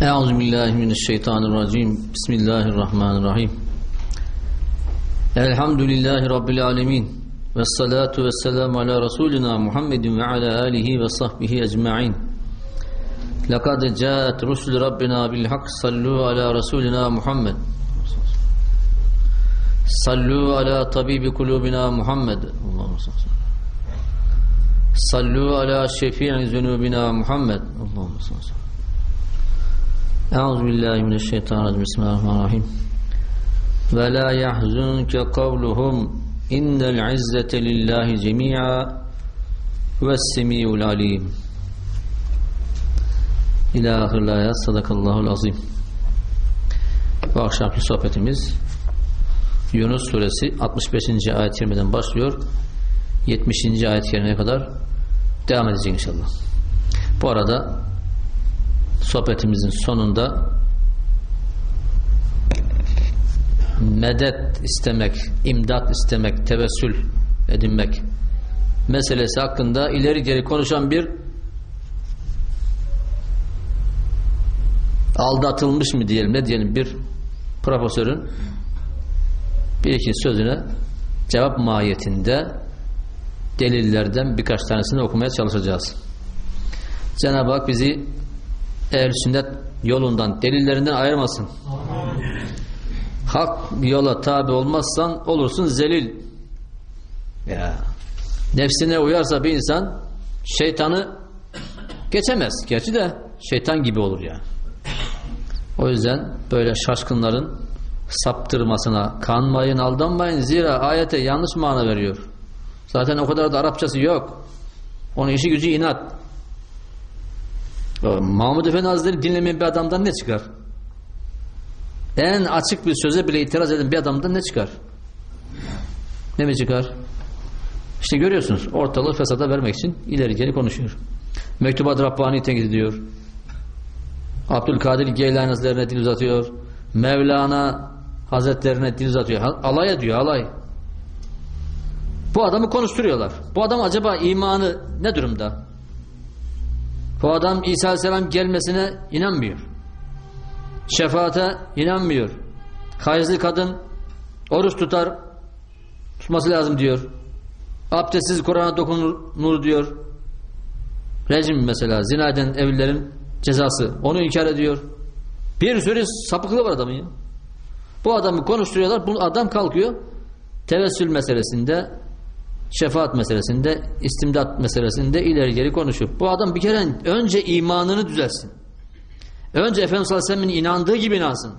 Euzu billahi mineşşeytanirracim. Bismillahirrahmanirrahim. Elhamdülillahi rabbil alamin. Ves salatu vesselamu ala rasulina Muhammedin ve ala alihi ve sahbihi ecmaîn. Lekad caat rusul rabbina bil hak sallu ala rasulina Muhammed. Sallu ala tabibi kulubina Muhammed. Salli. Sallu ala şefi'i zunubina Muhammed. Allahümme salli. Euzu billahi mineşşeytanirracim. Bismillahirrahmanirrahim. Ve la yahzunke kavluhum innel izzete lillahi cemi'a ve's-semi'ul alim. İlâ ahiril ayat. Sadakallahul azim. Bu akşamki sohbetimiz Yunus suresi 65. ayet-i kerimeden başlıyor. 70. ayet-i kerimeye kadar devam edecek inşallah. Bu arada sohbetimizin sonunda medet istemek, imdat istemek, tevessül edinmek meselesi hakkında ileri geri konuşan bir aldatılmış mı diyelim ne diyelim bir profesörün bir iki sözüne cevap mahiyetinde delillerden birkaç tanesini okumaya çalışacağız. Cenab-ı Hak bizi ehl sünnet yolundan, delillerinden ayırmasın. Hak yola tabi olmazsan olursun zelil. Ya. Nefsine uyarsa bir insan şeytanı geçemez. Gerçi de şeytan gibi olur ya. O yüzden böyle şaşkınların saptırmasına kanmayın, aldanmayın. Zira ayete yanlış mana veriyor. Zaten o kadar da Arapçası yok. Onun işi gücü inat. Mahmud Efendi Hazretleri dinlemeyen bir adamdan ne çıkar? En açık bir söze bile itiraz eden bir adamdan ne çıkar? Ne mi çıkar? İşte görüyorsunuz ortalığı fesada vermek için ileri geri konuşuyor. Mektubat Rabbani tenkit ediyor. Abdülkadir Geylani Hazretlerine dil uzatıyor. Mevlana Hazretlerine dil uzatıyor. Alay ediyor alay. Bu adamı konuşturuyorlar. Bu adam acaba imanı ne durumda? Bu adam İsa Aleyhisselam gelmesine inanmıyor. Şefaate inanmıyor. Hayızlı kadın oruç tutar tutması lazım diyor. Abdestsiz Kur'an'a dokunur diyor. Rejim mesela zina eden evlilerin cezası. Onu inkar ediyor. Bir sürü sapıklığı var adamın ya. Bu adamı konuşturuyorlar. Bu adam kalkıyor. Tevessül meselesinde şefaat meselesinde, istimdat meselesinde ileri geri konuşuyor. Bu adam bir kere önce imanını düzelsin. Önce Efendimiz sallallahu aleyhi ve sellem'in inandığı gibi inansın.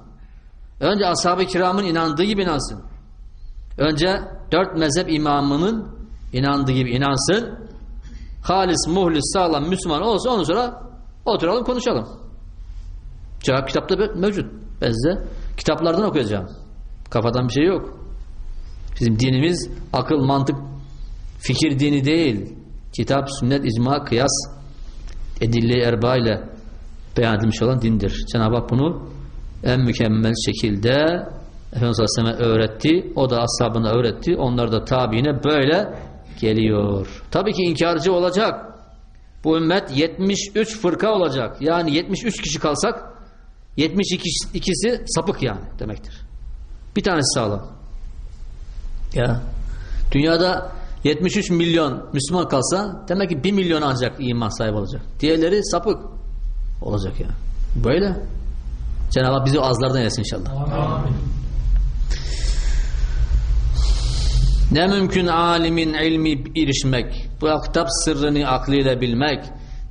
Önce ashab-ı kiramın inandığı gibi inansın. Önce dört mezhep imamının inandığı gibi inansın. Halis, muhlis, sağlam, Müslüman olsa ondan sonra oturalım konuşalım. Cevap kitapta mevcut. Ben size kitaplardan okuyacağım. Kafadan bir şey yok. Bizim dinimiz akıl, mantık, fikir dini değil. Kitap, sünnet, icma, kıyas, edille erba ile beyan edilmiş olan dindir. Cenab-ı Hak bunu en mükemmel şekilde Efendimiz Aleyhisselam'a öğretti. O da ashabına öğretti. Onlar da tabiine böyle geliyor. Tabii ki inkarcı olacak. Bu ümmet 73 fırka olacak. Yani 73 kişi kalsak 72'si sapık yani demektir. Bir tanesi sağlam. Ya. Dünyada 73 milyon Müslüman kalsa demek ki 1 milyon ancak iman sahibi olacak. Diğerleri sapık olacak ya. Böyle. Cenab-ı Hak bizi azlardan yesin inşallah. Amin. Ne mümkün alimin ilmi erişmek, bu kitap sırrını aklıyla bilmek,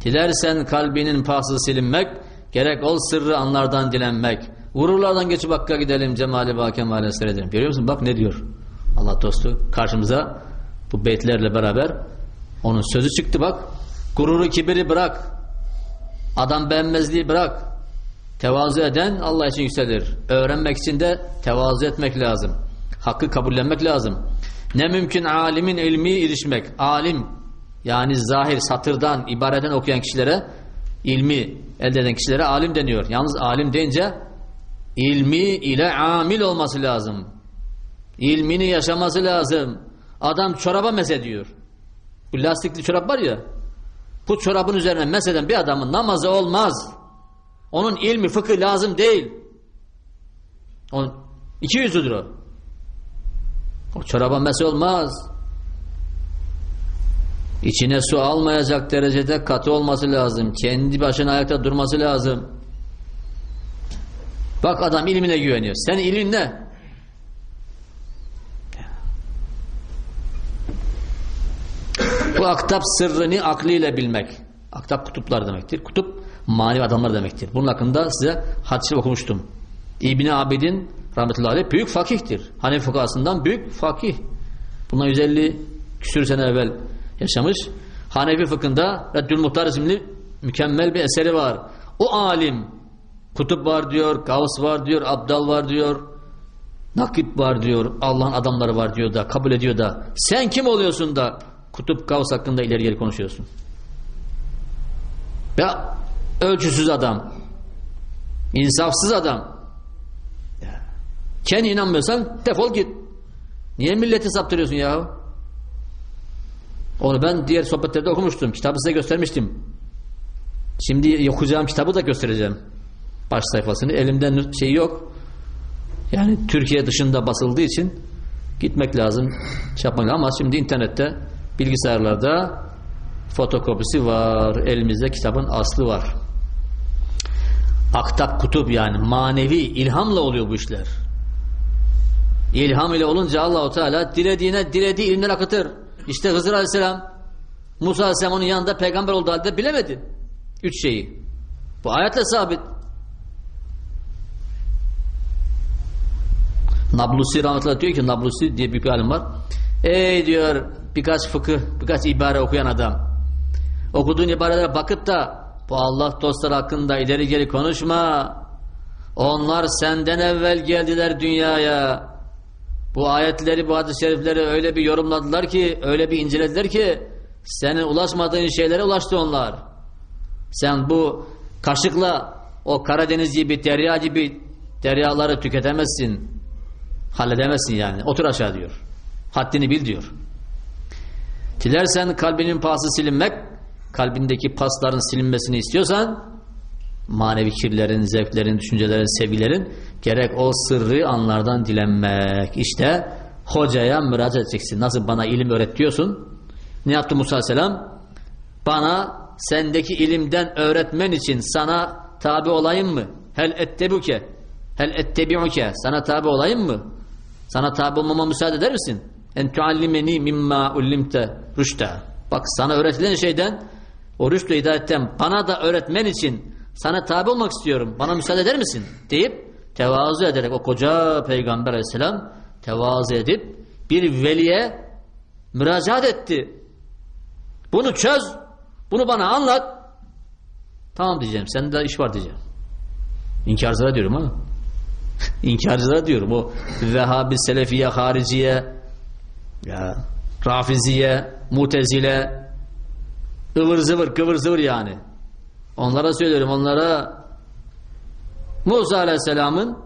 dilersen kalbinin pası silinmek, gerek ol sırrı anlardan dilenmek. Vururlardan geçip hakka gidelim, cemali ba kemale seyredelim. Görüyor musun? Bak ne diyor Allah dostu karşımıza bu beytlerle beraber onun sözü çıktı bak. Gururu kibiri bırak. Adam beğenmezliği bırak. Tevazu eden Allah için yükselir. Öğrenmek için de tevazu etmek lazım. Hakkı kabullenmek lazım. Ne mümkün alimin ilmi erişmek. Alim yani zahir satırdan, ibareden okuyan kişilere ilmi elde eden kişilere alim deniyor. Yalnız alim deyince ilmi ile amil olması lazım. İlmini yaşaması lazım. Adam çoraba mesediyor. Bu lastikli çorap var ya bu çorabın üzerine meseden bir adamın namazı olmaz. Onun ilmi, fıkı lazım değil. Onun iki yüzüdür o. O çoraba mese olmaz. İçine su almayacak derecede katı olması lazım. Kendi başına ayakta durması lazım. Bak adam ilmine güveniyor. Sen ilmin ne? Bu aktap sırrını aklıyla bilmek. Aktap kutuplar demektir. Kutup manevi adamlar demektir. Bunun hakkında size hadisi okumuştum. İbni Abidin rahmetullahi aleyh büyük fakihtir. Hanefi fıkhasından büyük fakih. Bundan 150 küsür sene evvel yaşamış. Hanefi fıkhında Reddül Muhtar isimli mükemmel bir eseri var. O alim kutup var diyor, Gavs var diyor, Abdal var diyor, Nakip var diyor, Allah'ın adamları var diyor da kabul ediyor da sen kim oluyorsun da kutup Gavs hakkında ileri geri konuşuyorsun? Ya ölçüsüz adam, insafsız adam. Kendi inanmıyorsan defol git. Niye milleti saptırıyorsun ya? Onu ben diğer sohbetlerde okumuştum. Kitabı size göstermiştim. Şimdi okuyacağım kitabı da göstereceğim. Baş sayfasını. Elimden şey yok. Yani Türkiye dışında basıldığı için gitmek lazım. Şey yapmak lazım. Ama şimdi internette bilgisayarlarda fotokopisi var. Elimizde kitabın aslı var. Aktap kutup yani manevi ilhamla oluyor bu işler. İlham ile olunca Allahu Teala dilediğine dilediği ilimler akıtır. İşte Hızır Aleyhisselam Musa Aleyhisselam onun yanında peygamber olduğu halde bilemedi. Üç şeyi. Bu ayetle sabit. Nablusi rahmetullah diyor ki Nablusi diye bir alim var. Ey diyor birkaç fıkıh, birkaç ibare okuyan adam. Okuduğun ibarelere bakıp da bu Allah dostları hakkında ileri geri konuşma. Onlar senden evvel geldiler dünyaya. Bu ayetleri, bu hadis-i şerifleri öyle bir yorumladılar ki, öyle bir incelediler ki senin ulaşmadığın şeylere ulaştı onlar. Sen bu kaşıkla o Karadeniz gibi, derya gibi deryaları tüketemezsin. Halledemezsin yani. Otur aşağı diyor. Haddini bil diyor. Dilersen kalbinin pası silinmek, kalbindeki pasların silinmesini istiyorsan manevi kirlerin, zevklerin, düşüncelerin, sevgilerin gerek o sırrı anlardan dilenmek. İşte hocaya müracaat edeceksin. Nasıl bana ilim öğret diyorsun? Ne yaptı Musa Aleyhisselam? Bana sendeki ilimden öğretmen için sana tabi olayım mı? Hel ettebuke. Hel ettebi'uke. Sana tabi olayım mı? Sana tabi olmama müsaade eder misin? En tuallimeni mimma ullimte rüşte. Bak sana öğretilen şeyden o rüştü hidayetten bana da öğretmen için sana tabi olmak istiyorum. Bana müsaade eder misin? deyip tevazu ederek o koca peygamber aleyhisselam tevazu edip bir veliye müracaat etti. Bunu çöz. Bunu bana anlat. Tamam diyeceğim. Sende iş var diyeceğim. İnkarcılara diyorum ha. İnkarcılara diyorum. O Vehhabi, Selefiye, Hariciye, ya, Rafiziye, Mutezile, ıvır zıvır, kıvır zıvır yani. Onlara söylüyorum. Onlara Musa Aleyhisselam'ın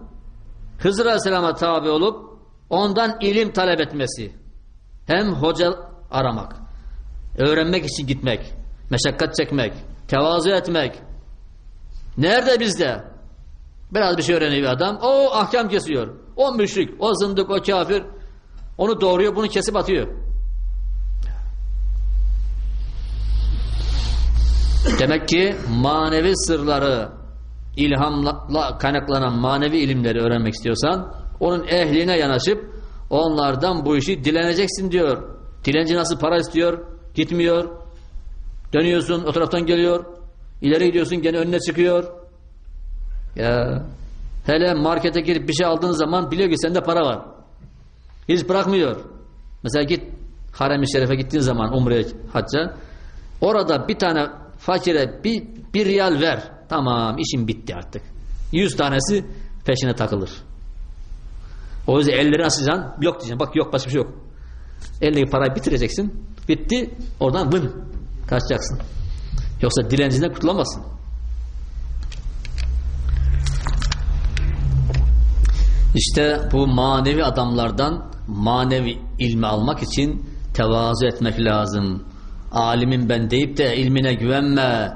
Hızır Aleyhisselam'a tabi olup ondan ilim talep etmesi. Hem hoca aramak, öğrenmek için gitmek, meşakkat çekmek, tevazu etmek. Nerede bizde? Biraz bir şey öğreniyor adam. O ahkam kesiyor. O müşrik, o zındık, o kafir. Onu doğuruyor, bunu kesip atıyor. Demek ki manevi sırları ilhamla kaynaklanan manevi ilimleri öğrenmek istiyorsan onun ehline yanaşıp onlardan bu işi dileneceksin diyor. Dilenci nasıl para istiyor? Gitmiyor. Dönüyorsun o taraftan geliyor. İleri gidiyorsun gene önüne çıkıyor. Ya hele markete girip bir şey aldığın zaman biliyor ki sende para var. Hiç bırakmıyor. Mesela git Harem-i Şerif'e gittiğin zaman Umre'ye hacca orada bir tane fakire bir, bir riyal ver. Tamam işim bitti artık. Yüz tanesi peşine takılır. O yüzden elleri açacaksın. Yok diyeceksin. Bak yok başka bir şey yok. Eldeki parayı bitireceksin. Bitti. Oradan vın. Kaçacaksın. Yoksa dilenciden kurtulamazsın. İşte bu manevi adamlardan manevi ilmi almak için tevazu etmek lazım. Alimin ben deyip de ilmine güvenme.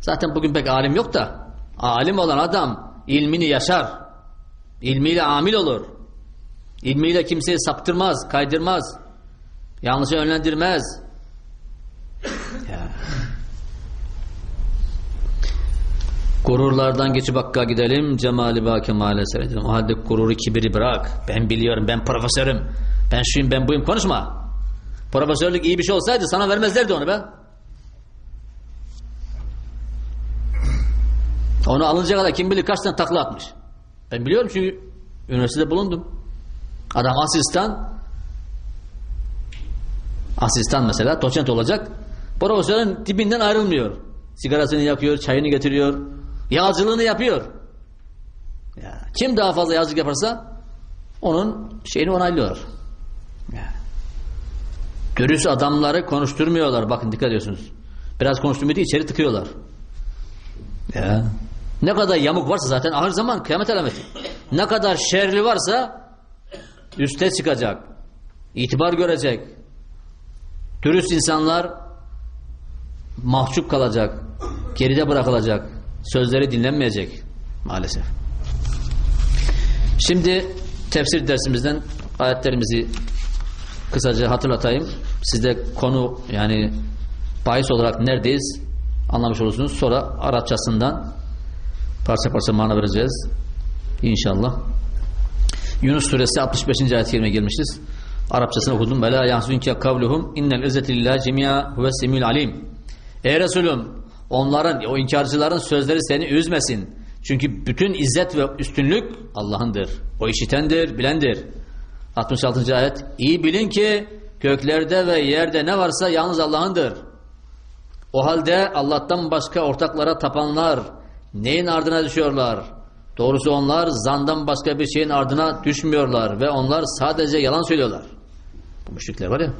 Zaten bugün pek alim yok da Alim olan adam ilmini yaşar. İlmiyle amil olur. İlmiyle kimseyi saptırmaz, kaydırmaz. Yanlışı önlendirmez. Gururlardan geçip hakka gidelim. Cemali ba kemale seyredelim. O halde gururu kibiri bırak. Ben biliyorum, ben profesörüm. Ben şuyum, ben buyum. Konuşma. Profesörlük iyi bir şey olsaydı sana vermezlerdi onu be. Onu alınca kadar kim bilir kaç tane takla atmış. Ben biliyorum çünkü üniversitede bulundum. Adam asistan asistan mesela doçent olacak. Profesörün dibinden ayrılmıyor. Sigarasını yakıyor, çayını getiriyor. Yağcılığını yapıyor. Ya, kim daha fazla yazık yaparsa onun şeyini onaylıyor. Ya. Dürüst adamları konuşturmuyorlar. Bakın dikkat ediyorsunuz. Biraz konuşturmuyor içeri tıkıyorlar. Ya. Ne kadar yamuk varsa zaten ahir zaman kıyamet alameti. Ne kadar şerli varsa üste çıkacak. İtibar görecek. Dürüst insanlar mahcup kalacak. Geride bırakılacak. Sözleri dinlenmeyecek. Maalesef. Şimdi tefsir dersimizden ayetlerimizi kısaca hatırlatayım. Sizde konu yani bahis olarak neredeyiz anlamış olursunuz. Sonra Arapçasından parça parça mana vereceğiz. İnşallah. Yunus suresi 65. ayet-i kerime girmişiz. Arapçasını okudum. Bela yahzunke kavluhum innel izzeti lillahi cemi'a huve semil alim. Ey Resulüm onların o inkarcıların sözleri seni üzmesin. Çünkü bütün izzet ve üstünlük Allah'ındır. O işitendir, bilendir. 66. ayet. İyi bilin ki göklerde ve yerde ne varsa yalnız Allah'ındır. O halde Allah'tan başka ortaklara tapanlar neyin ardına düşüyorlar? Doğrusu onlar zandan başka bir şeyin ardına düşmüyorlar ve onlar sadece yalan söylüyorlar. Bu müşrikler var ya.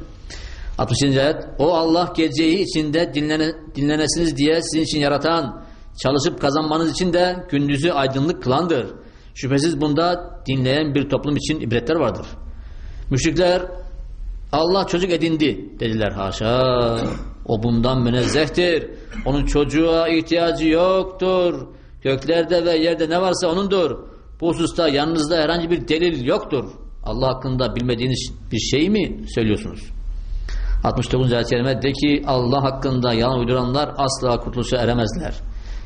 60. ayet. O Allah geceyi içinde dinlene, dinlenesiniz diye sizin için yaratan, çalışıp kazanmanız için de gündüzü aydınlık kılandır. Şüphesiz bunda dinleyen bir toplum için ibretler vardır. Müşrikler Allah çocuk edindi dediler haşa. O bundan münezzehtir. Onun çocuğa ihtiyacı yoktur. Göklerde ve yerde ne varsa onundur. Bu hususta yanınızda herhangi bir delil yoktur. Allah hakkında bilmediğiniz bir şey mi söylüyorsunuz? 69. ayet-i kerime de ki Allah hakkında yalan uyduranlar asla kurtuluşa eremezler.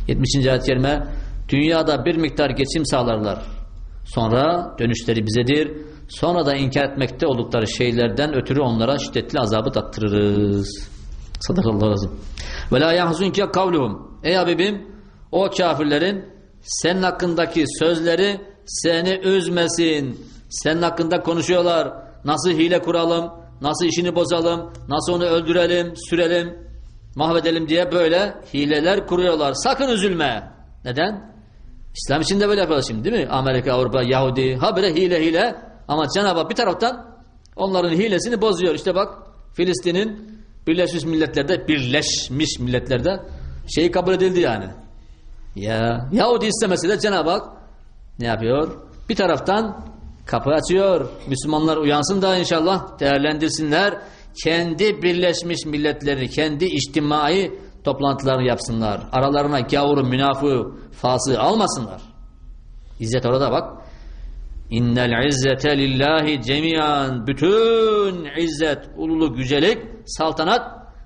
70. ayet-i kerime dünyada bir miktar geçim sağlarlar. Sonra dönüşleri bizedir. Sonra da inkar etmekte oldukları şeylerden ötürü onlara şiddetli azabı tattırırız. Sadakallahu lazım. Ve la yahzunke kavluhum. Ey Habibim o kafirlerin senin hakkındaki sözleri seni üzmesin. Senin hakkında konuşuyorlar. Nasıl hile kuralım, nasıl işini bozalım, nasıl onu öldürelim, sürelim, mahvedelim diye böyle hileler kuruyorlar. Sakın üzülme. Neden? İslam için de böyle yapıyorlar şimdi değil mi? Amerika, Avrupa, Yahudi, habire hile hile. Ama Cenab-ı Hak bir taraftan onların hilesini bozuyor. İşte bak Filistin'in Birleşmiş Milletler'de, Birleşmiş Milletler'de şeyi kabul edildi yani. Ya Yahudi istemesi de Cenab-ı Hak ne yapıyor? Bir taraftan kapı açıyor. Müslümanlar uyansın da inşallah değerlendirsinler. Kendi Birleşmiş Milletleri, kendi içtimai toplantılarını yapsınlar. Aralarına gavuru, münafığı, fası almasınlar. İzzet orada bak. İnnel izzete lillahi cemiyan. Bütün izzet, ululuk, yücelik, saltanat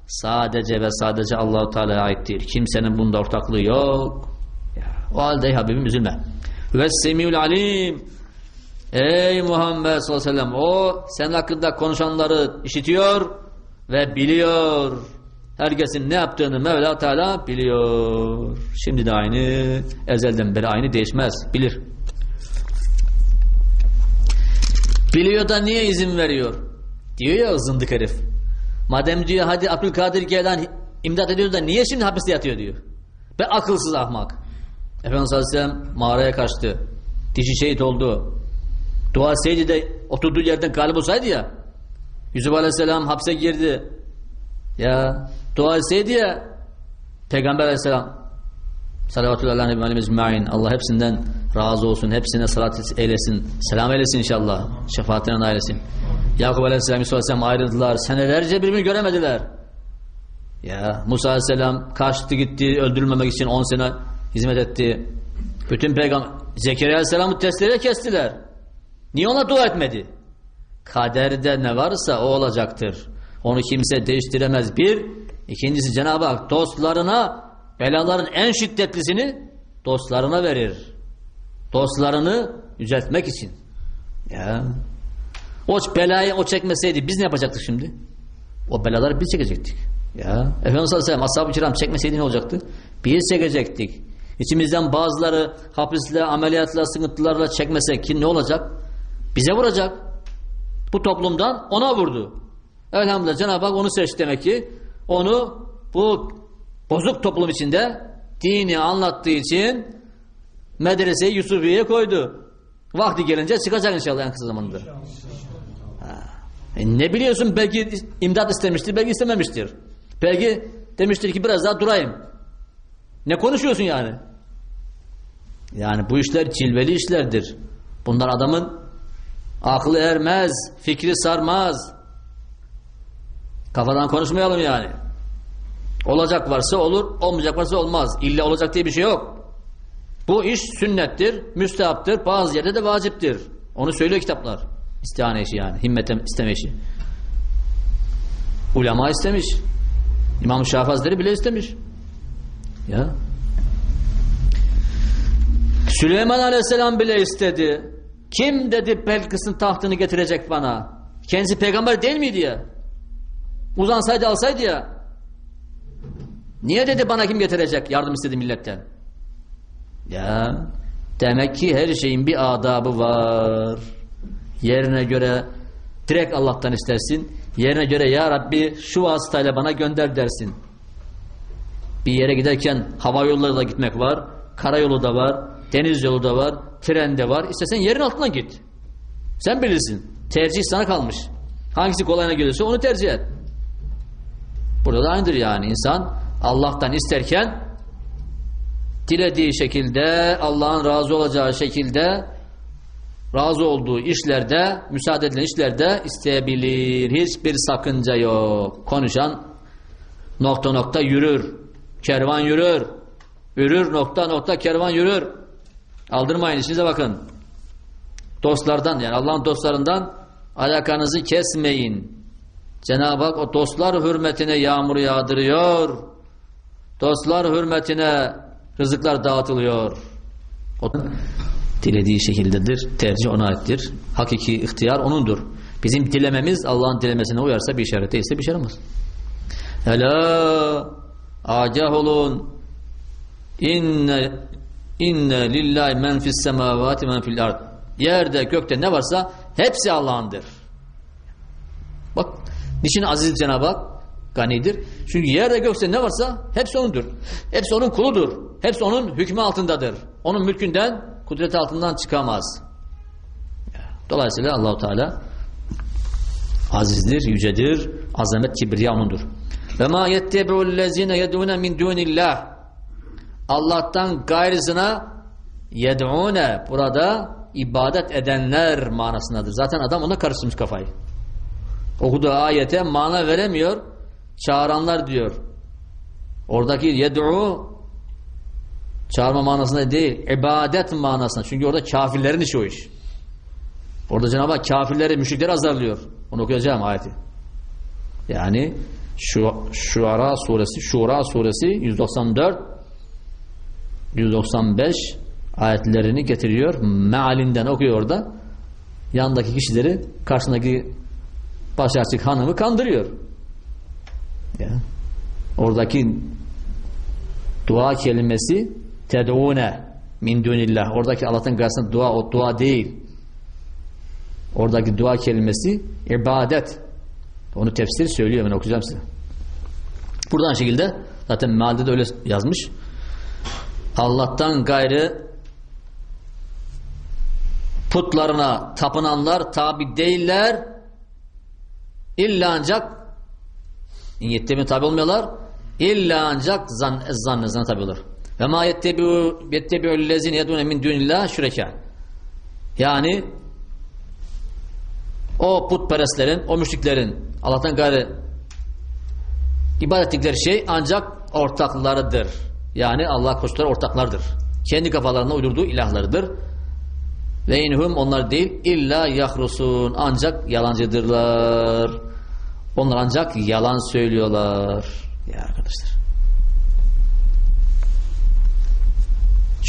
sadece ve sadece Allahu Teala'ya aittir. Kimsenin bunda ortaklığı yok. O halde Habibim üzülme. Ve semiul alim. Ey Muhammed sallallahu aleyhi ve sellem o senin hakkında konuşanları işitiyor ve biliyor. Herkesin ne yaptığını Mevla Teala biliyor. Şimdi de aynı, ezelden beri aynı değişmez. Bilir. Biliyor da niye izin veriyor? Diyor ya zındık herif. Madem diyor hadi Abdülkadir Geylan imdat ediyor da niye şimdi hapiste yatıyor diyor. Be akılsız ahmak. Efendimiz Aleyhisselam mağaraya kaçtı. Dişi şehit oldu. Dua Seydi de oturduğu yerden galip olsaydı ya. Yusuf Aleyhisselam hapse girdi. Ya dua etseydi ya Peygamber Aleyhisselam Salavatullah Nebi Aleyhimiz Ma'in Allah hepsinden razı olsun. Hepsine salat eylesin. Selam eylesin inşallah. Şefaatine ailesin. Yakup Aleyhisselam Yusuf Aleyhisselam ayrıldılar. Senelerce birbirini göremediler. Ya Musa Aleyhisselam kaçtı gitti öldürülmemek için 10 sene hizmet etti. Bütün peygamber Zekeriya Aleyhisselam'ı testereyle kestiler. Niye ona dua etmedi? Kaderde ne varsa o olacaktır. Onu kimse değiştiremez. Bir, ikincisi Cenab-ı Hak dostlarına belaların en şiddetlisini dostlarına verir. Dostlarını yüceltmek için. Ya. O belayı o çekmeseydi biz ne yapacaktık şimdi? O belaları biz çekecektik. Ya. Efendimiz sallallahu aleyhi ve sellem ashab-ı kiram çekmeseydi ne olacaktı? Biz çekecektik. İçimizden bazıları hapisle, ameliyatla, sıkıntılarla çekmesek ki ne olacak? Bize vuracak. Bu toplumdan ona vurdu. Elhamdülillah Cenab-ı Hak onu seçti demek ki. Onu bu bozuk toplum içinde dini anlattığı için medreseyi Yusufiye'ye koydu. Vakti gelince çıkacak inşallah en kısa zamanda. E ne biliyorsun belki imdat istemiştir, belki istememiştir. Belki demiştir ki biraz daha durayım. Ne konuşuyorsun yani? Yani bu işler cilveli işlerdir. Bunlar adamın aklı ermez, fikri sarmaz. Kafadan konuşmayalım yani. Olacak varsa olur, olmayacak varsa olmaz. İlla olacak diye bir şey yok. Bu iş sünnettir, müstehaptır, bazı yerde de vaciptir. Onu söylüyor kitaplar. İstihane işi yani, himmet isteme işi. Ulema istemiş. İmam Şafii Hazretleri bile istemiş. Ya. Süleyman Aleyhisselam bile istedi. Kim dedi Belkıs'ın tahtını getirecek bana? Kendisi peygamber değil miydi ya? Uzansaydı alsaydı ya. Niye dedi bana kim getirecek? Yardım istedi milletten. Ya demek ki her şeyin bir adabı var. Yerine göre direkt Allah'tan istersin. Yerine göre ya Rabbi şu vasıtayla bana gönder dersin. Bir yere giderken hava yolları da gitmek var. Karayolu da var. Deniz yolu da var. Tren de var. İstersen yerin altına git. Sen bilirsin. Tercih sana kalmış. Hangisi kolayına gelirse onu tercih et. Burada da aynıdır yani. insan Allah'tan isterken dilediği şekilde Allah'ın razı olacağı şekilde razı olduğu işlerde müsaade edilen işlerde isteyebilir. Hiçbir sakınca yok. Konuşan nokta nokta yürür. Kervan yürür. Yürür nokta nokta kervan yürür. Aldırmayın işinize bakın. Dostlardan yani Allah'ın dostlarından alakanızı kesmeyin. Cenab-ı Hak o dostlar hürmetine yağmur yağdırıyor. Dostlar hürmetine rızıklar dağıtılıyor. O dilediği şekildedir. Tercih ona aittir. Hakiki ihtiyar onundur. Bizim dilememiz Allah'ın dilemesine uyarsa bir işaret değilse bir şey yaramaz. Ela agah olun inne inne lillahi men fis semavati men fil ard yerde gökte ne varsa hepsi Allah'ındır. Bak niçin aziz Cenab-ı Hak ganidir? Çünkü yerde gökte ne varsa hepsi O'nundur. Hepsi O'nun kuludur. Hepsi O'nun hükmü altındadır. O'nun mülkünden, kudreti altından çıkamaz. Dolayısıyla Allahu Teala azizdir, yücedir, azamet kibriya O'nundur. Ve ma yettebu'llezine yed'une min dunillah Allah'tan gayrısına yed'une burada ibadet edenler manasındadır. Zaten adam ona karıştırmış kafayı. Okuduğu ayete mana veremiyor. Çağıranlar diyor. Oradaki yed'u çağırma manasında değil, ibadet manasında. Çünkü orada kafirlerin işi o iş. Orada Cenab-ı Hak kafirleri, müşrikleri azarlıyor. Onu okuyacağım ayeti. Yani şu Şuara suresi, Şura suresi 194 195 ayetlerini getiriyor. Mealinden okuyor orada. Yandaki kişileri karşısındaki başarçık hanımı kandırıyor. Ya. Oradaki dua kelimesi ted'une min dunillah. Oradaki Allah'ın karşısında dua o dua değil. Oradaki dua kelimesi ibadet. Onu tefsir söylüyor ben okuyacağım size. Buradan şekilde zaten mealde de öyle yazmış. Allah'tan gayrı putlarına tapınanlar tabi değiller. İlla ancak niyetlerine tabi olmuyorlar. İlla ancak zan, zan, zan tabi olur. Ve ma yettebi'u lezine yedune min dunillah şüreka yani o putperestlerin o müşriklerin Allah'tan gayrı ibadet ettikleri şey ancak ortaklarıdır yani Allah koştukları ortaklardır Kendi kafalarına uydurduğu ilahlarıdır. Ve inhum onlar değil illa yahrusun ancak yalancıdırlar. Onlar ancak yalan söylüyorlar. Ya arkadaşlar.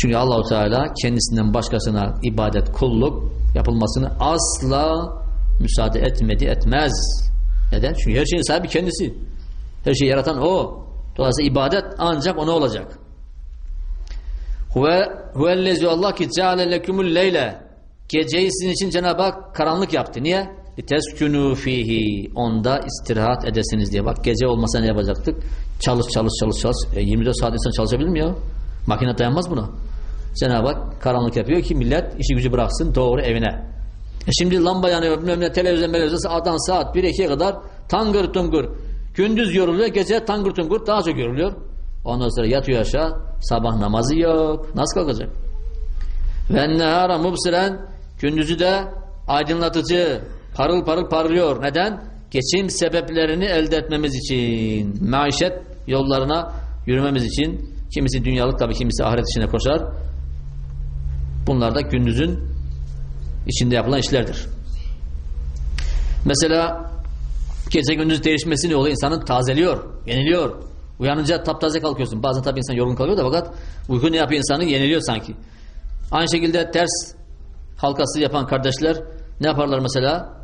Çünkü Allahu Teala kendisinden başkasına ibadet, kulluk yapılmasını asla müsaade etmedi, etmez. Neden? Çünkü her şeyin sahibi kendisi. Her şeyi yaratan o. Dolayısıyla ibadet ancak ona olacak. Huve huvellezi Allah ki ceale lekumul leyle. Geceyi sizin için Cenab-ı Hak karanlık yaptı. Niye? Teskünü fihi. Onda istirahat edesiniz diye. Bak gece olmasa ne yapacaktık? Çalış çalış çalış çalış. E, 24 saat insan çalışabilir mi ya? Makine dayanmaz buna. Cenab-ı Hak karanlık yapıyor ki millet işi gücü bıraksın doğru evine. E şimdi lamba yanıyor, bilmem ne, televizyon, televizyon, adam saat 1-2'ye kadar tangır tungur. Gündüz yoruluyor, gece tangır tungur daha çok yoruluyor. Ondan sonra yatıyor aşağı, sabah namazı yok. Nasıl kalkacak? Ve nehara mubsiren, gündüzü de aydınlatıcı, parıl parıl parlıyor. Neden? Geçim sebeplerini elde etmemiz için, maişet yollarına yürümemiz için, kimisi dünyalık tabii kimisi ahiret işine koşar. Bunlar da gündüzün içinde yapılan işlerdir. Mesela gece gündüz değişmesi ne oluyor? İnsanın tazeliyor, yeniliyor. Uyanınca taptaze kalkıyorsun. Bazen tabii insan yorgun kalıyor da fakat uyku ne yapıyor insanı? Yeniliyor sanki. Aynı şekilde ters halkası yapan kardeşler ne yaparlar mesela?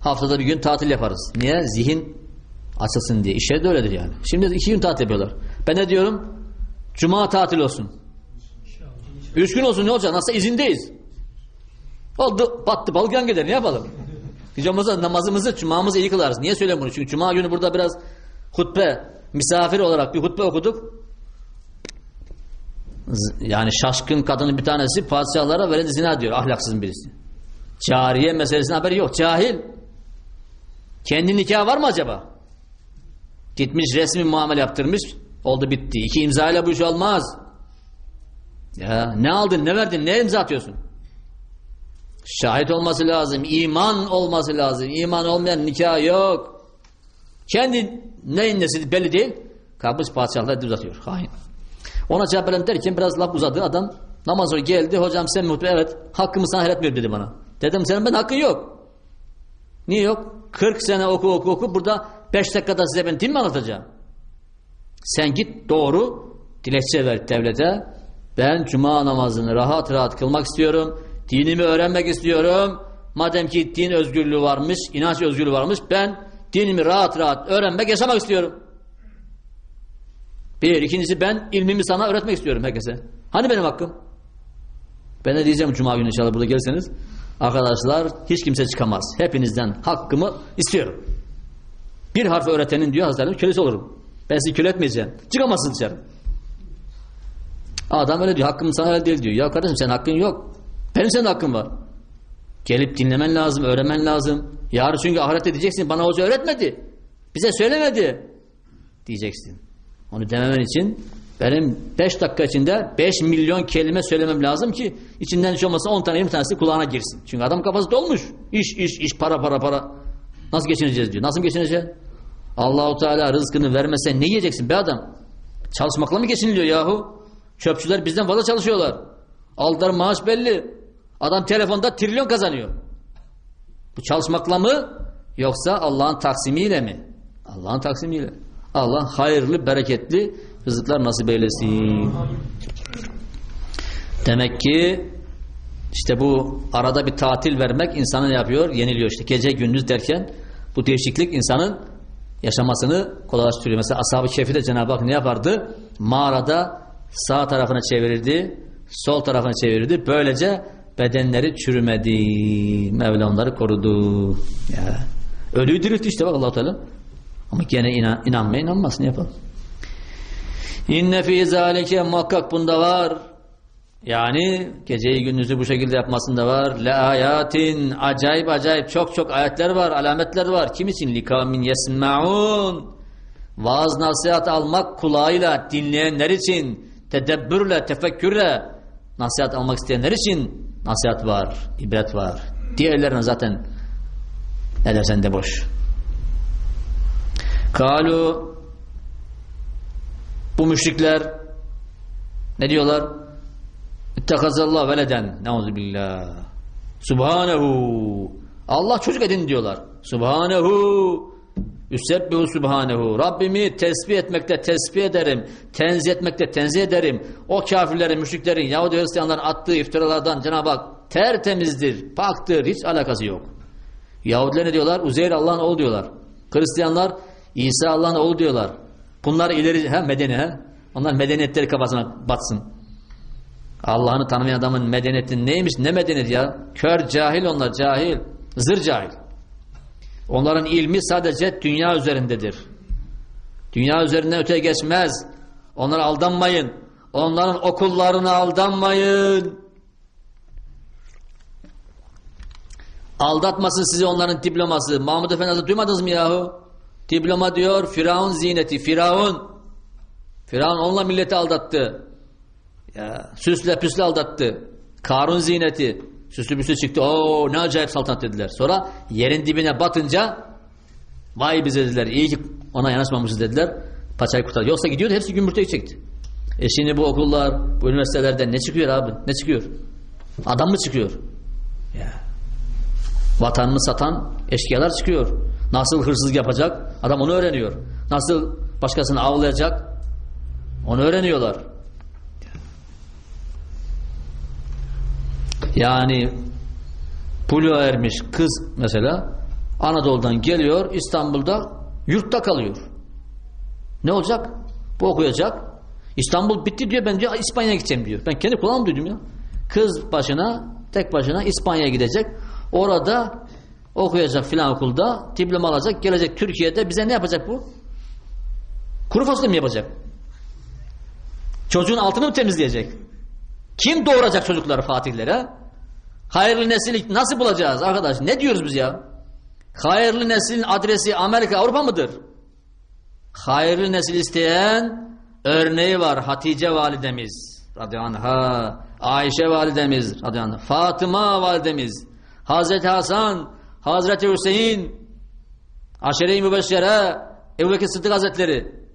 Haftada bir gün tatil yaparız. Niye? Zihin açılsın diye. İşleri de öyledir yani. Şimdi iki gün tatil yapıyorlar. Ben ne diyorum? Cuma tatil olsun. Üç gün olsun ne olacak? Nasıl izindeyiz? Oldu, battı balık yan gider. Ne yapalım? Gecemize namazımızı, cumamızı iyi kılarız. Niye söylüyorum bunu? Çünkü cuma günü burada biraz hutbe, misafir olarak bir hutbe okuduk. Yani şaşkın kadının bir tanesi padişahlara veren zina diyor. Ahlaksız birisi. Cariye meselesine haberi yok. Cahil. Kendi nikahı var mı acaba? Gitmiş resmi muamele yaptırmış. Oldu bitti. İki imzayla bu iş olmaz. Ya ne aldın ne verdin ne imza atıyorsun? Şahit olması lazım. iman olması lazım. İman olmayan nikah yok. Kendi neyin nesi belli değil. Kapış padişahlar düz atıyor. Hain. Ona cevap veren derken biraz laf uzadı. Adam namaz geldi. Hocam sen muhtemelen evet hakkımı sana helal dedi bana. Dedim senin ben hakkın yok. Niye yok? 40 sene oku oku oku burada 5 dakikada size ben din mi anlatacağım? Sen git doğru dilekçe ver devlete. Ben cuma namazını rahat rahat kılmak istiyorum. Dinimi öğrenmek istiyorum. Madem ki din özgürlüğü varmış, inanç özgürlüğü varmış, ben dinimi rahat rahat öğrenmek, yaşamak istiyorum. Bir, ikincisi ben ilmimi sana öğretmek istiyorum herkese. Hani benim hakkım? Ben de diyeceğim cuma günü inşallah burada gelseniz. Arkadaşlar hiç kimse çıkamaz. Hepinizden hakkımı istiyorum. Bir harf öğretenin diyor Hazretleri kölesi olurum. Ben sizi köle etmeyeceğim. Çıkamazsın dışarı. Adam öyle diyor. Hakkım sana öyle değil diyor. Ya kardeşim senin hakkın yok. Benim senin hakkın var. Gelip dinlemen lazım, öğrenmen lazım. Yarın çünkü ahirette diyeceksin bana hoca öğretmedi. Bize söylemedi. Diyeceksin. Onu dememen için benim 5 dakika içinde 5 milyon kelime söylemem lazım ki içinden hiç olmasa 10 tane 20 tanesi kulağına girsin. Çünkü adam kafası dolmuş. İş, iş, iş, para, para, para. Nasıl geçineceğiz diyor. Nasıl geçineceğiz? Allahu Teala rızkını vermese ne yiyeceksin be adam? Çalışmakla mı geçiniliyor yahu? Çöpçüler bizden fazla çalışıyorlar. Aldılar maaş belli. Adam telefonda trilyon kazanıyor. Bu çalışmakla mı? Yoksa Allah'ın taksimiyle mi? Allah'ın taksimiyle. Allah hayırlı, bereketli rızıklar nasip eylesin. Demek ki işte bu arada bir tatil vermek insanı yapıyor? Yeniliyor işte. Gece gündüz derken bu değişiklik insanın yaşamasını kolaylaştırıyor. Mesela Ashab-ı Kehfi'de Cenab-ı Hak ne yapardı? Mağarada sağ tarafına çevirirdi, sol tarafına çevirirdi. Böylece bedenleri çürümedi. Mevla onları korudu. Ya. Ölüyü diriltti işte bak allah Teala. Ama gene inan, inanmaya inanmaz. Ne yapalım? İnne fî zâlike muhakkak bunda var. Yani geceyi gündüzü bu şekilde yapmasında var. Le ayatin acayip acayip çok çok ayetler var, alametler var. Kim için? Likamin yesma'un. Vaaz nasihat almak kulağıyla dinleyenler için, tedebbürle, tefekkürle nasihat almak isteyenler için nasihat var, ibret var. Diğerlerine zaten ne dersen de boş. Kalu bu müşrikler ne diyorlar? İttekazallah veleden. Neuzubillah. Subhanehu. Allah çocuk edin diyorlar. Subhanehu. Üsebbihu subhanehu. Rabbimi tesbih etmekte tesbih ederim. Tenzih etmekte tenzih ederim. O kafirlerin, müşriklerin, Yahudi Hristiyanların attığı iftiralardan Cenab-ı Hak tertemizdir, paktır, hiç alakası yok. Yahudiler ne diyorlar? Uzeyr Allah'ın oğlu diyorlar. Hristiyanlar İsa Allah'ın oğlu diyorlar. Bunlar ileri, he, medeni he. Onlar medeniyetleri kafasına batsın. Allah'ını tanımayan adamın medeniyeti neymiş? Ne medeniyet ya? Kör cahil onlar cahil. Zır cahil. Onların ilmi sadece dünya üzerindedir. Dünya üzerinden öteye geçmez. Onlara aldanmayın. Onların okullarına aldanmayın. Aldatmasın sizi onların diploması. Mahmud Efendi duymadınız mı yahu? Diploma diyor Firavun ziyneti. Firavun. Firavun onunla milleti aldattı. Ya, süsle püsle aldattı. Karun ziyneti. Süslü püslü çıktı. Oo ne acayip saltanat dediler. Sonra yerin dibine batınca vay bize dediler. İyi ki ona yanaşmamışız dediler. Paçayı kurtardı. Yoksa gidiyordu hepsi gümürteyi çekti. E şimdi bu okullar, bu üniversitelerden ne çıkıyor abi? Ne çıkıyor? Adam mı çıkıyor? Ya. Vatanını satan eşkıyalar çıkıyor. Nasıl hırsızlık yapacak? Adam onu öğreniyor. Nasıl başkasını avlayacak? Onu öğreniyorlar. Yani buluğa ermiş kız mesela Anadolu'dan geliyor İstanbul'da yurtta kalıyor. Ne olacak? Bu okuyacak. İstanbul bitti diyor ben diyor İspanya'ya gideceğim diyor. Ben kendi kulağım duydum ya. Kız başına tek başına İspanya'ya gidecek. Orada okuyacak filan okulda diploma alacak gelecek Türkiye'de bize ne yapacak bu? Kuru fasulye mi yapacak? Çocuğun altını mı temizleyecek? Kim doğuracak çocukları Fatihlere? Hayırlı nesil nasıl bulacağız arkadaş? Ne diyoruz biz ya? Hayırlı neslin adresi Amerika, Avrupa mıdır? Hayırlı nesil isteyen örneği var. Hatice validemiz radıyallahu Ayşe validemiz radıyallahu Fatıma validemiz, Hazreti Hasan, Hazreti Hüseyin, Aşere-i Mübeşşere, Ebu Bekir Sıddık Hazretleri.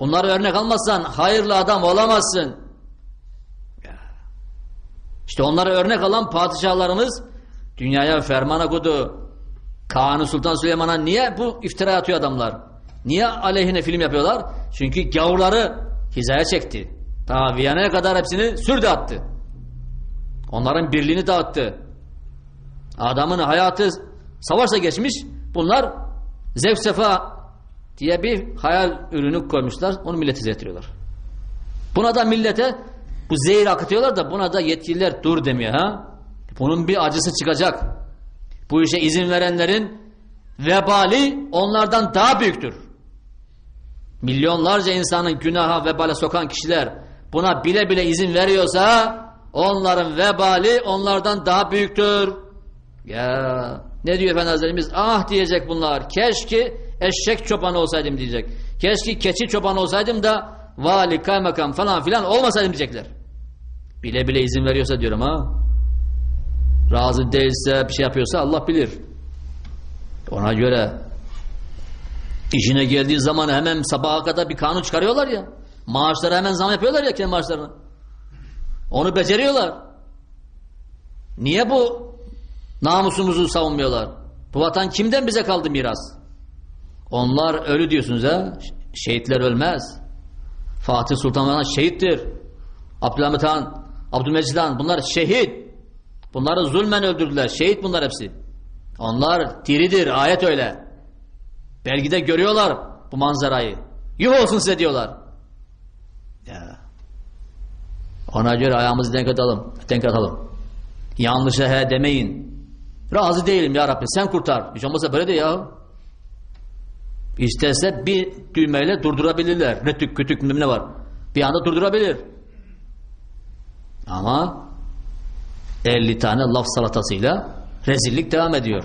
Bunları örnek almazsan hayırlı adam olamazsın. İşte onlara örnek alan padişahlarımız dünyaya ferman okudu. Kanuni Sultan Süleyman'a niye bu iftira atıyor adamlar? Niye aleyhine film yapıyorlar? Çünkü gavurları hizaya çekti. Ta Viyana'ya kadar hepsini sürdü attı. Onların birliğini dağıttı. Adamın hayatı savaşla geçmiş. Bunlar zevk sefa diye bir hayal ürünü koymuşlar. Onu millete izletiyorlar. Buna da millete bu zehir akıtıyorlar da buna da yetkililer dur demiyor ha. Bunun bir acısı çıkacak. Bu işe izin verenlerin vebali onlardan daha büyüktür. Milyonlarca insanın günaha vebale sokan kişiler buna bile bile izin veriyorsa onların vebali onlardan daha büyüktür. Ya ne diyor Efendi Hazretlerimiz? Ah diyecek bunlar. Keşke eşek çobanı olsaydım diyecek. Keşke keçi çobanı olsaydım da vali, kaymakam falan filan olmasaydım diyecekler. Bile bile izin veriyorsa diyorum ha. Razı değilse bir şey yapıyorsa Allah bilir. Ona göre işine geldiği zaman hemen sabaha kadar bir kanun çıkarıyorlar ya. Maaşlara hemen zam yapıyorlar ya kendi maaşlarına. Onu beceriyorlar. Niye bu namusumuzu savunmuyorlar? Bu vatan kimden bize kaldı miras? Onlar ölü diyorsunuz ha? Şehitler ölmez. Fatih Sultan Mehmet şehittir. Abdülhamit Han, Abdülmecid Han bunlar şehit. Bunları zulmen öldürdüler. Şehit bunlar hepsi. Onlar diridir. Ayet öyle. Belgide görüyorlar bu manzarayı. Yuh olsun size diyorlar. Ya. Ona göre ayağımızı denk atalım. Denk atalım. Yanlışa he demeyin. Razı değilim ya Rabbi sen kurtar. Hiç olmazsa böyle de ya. İsterse bir düğmeyle durdurabilirler. Ne tük kütük ne var. Bir anda durdurabilir. Ama 50 tane laf salatasıyla rezillik devam ediyor.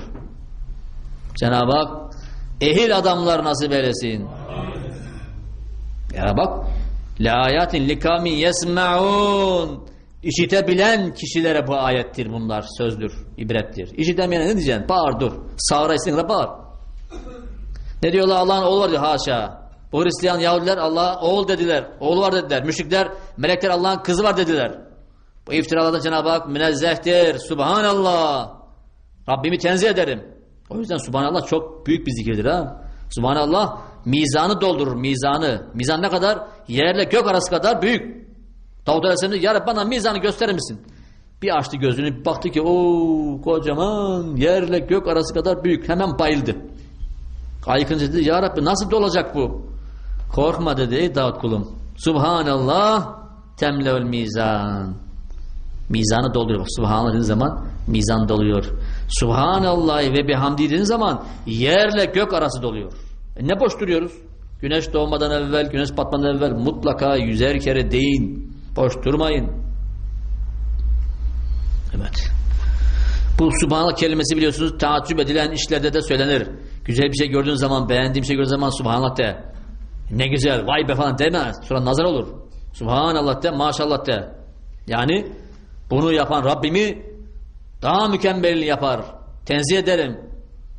Cenab-ı Hak ehil adamlar nasip eylesin. Ya bak la ayatin likamin yesmaun İşitebilen kişilere bu ayettir bunlar sözdür, ibrettir. İşitemeyene ne diyeceksin? Bağır dur. Sağıra istediğinde bağır. Ne diyorlar Allah'ın oğlu var diyor haşa. Bu Hristiyan Yahudiler Allah'a oğul dediler. Oğlu var dediler. Müşrikler melekler Allah'ın kızı var dediler. Bu iftiralardan Cenab-ı Hak münezzehtir. Subhanallah. Rabbimi tenzih ederim. O yüzden Subhanallah çok büyük bir zikirdir ha. Subhanallah mizanı doldurur mizanı. Mizan ne kadar? Yerle gök arası kadar büyük. Davud Aleyhisselam Rabbi bana mizanı gösterir misin? Bir açtı gözünü baktı ki o kocaman yerle gök arası kadar büyük. Hemen bayıldı. Aykınca dedi ya Rabbi nasıl dolacak bu? Korkma dedi ey Davud kulum. Subhanallah temleül mizan. Mizanı doluyor. Subhanallah dediğin zaman mizan doluyor. Subhanallah ve bihamdi dediğin zaman yerle gök arası doluyor. E ne boş duruyoruz? Güneş doğmadan evvel, güneş batmadan evvel mutlaka yüzer kere deyin. Boş durmayın. Evet. Bu subhanallah kelimesi biliyorsunuz taaccüp edilen işlerde de söylenir. Güzel bir şey gördüğün zaman, beğendiğin bir şey gördüğün zaman subhanallah de. Ne güzel, vay be falan deme. Sonra nazar olur. Subhanallah de, maşallah de. Yani bunu yapan Rabbimi daha mükemmelini yapar. Tenzih ederim.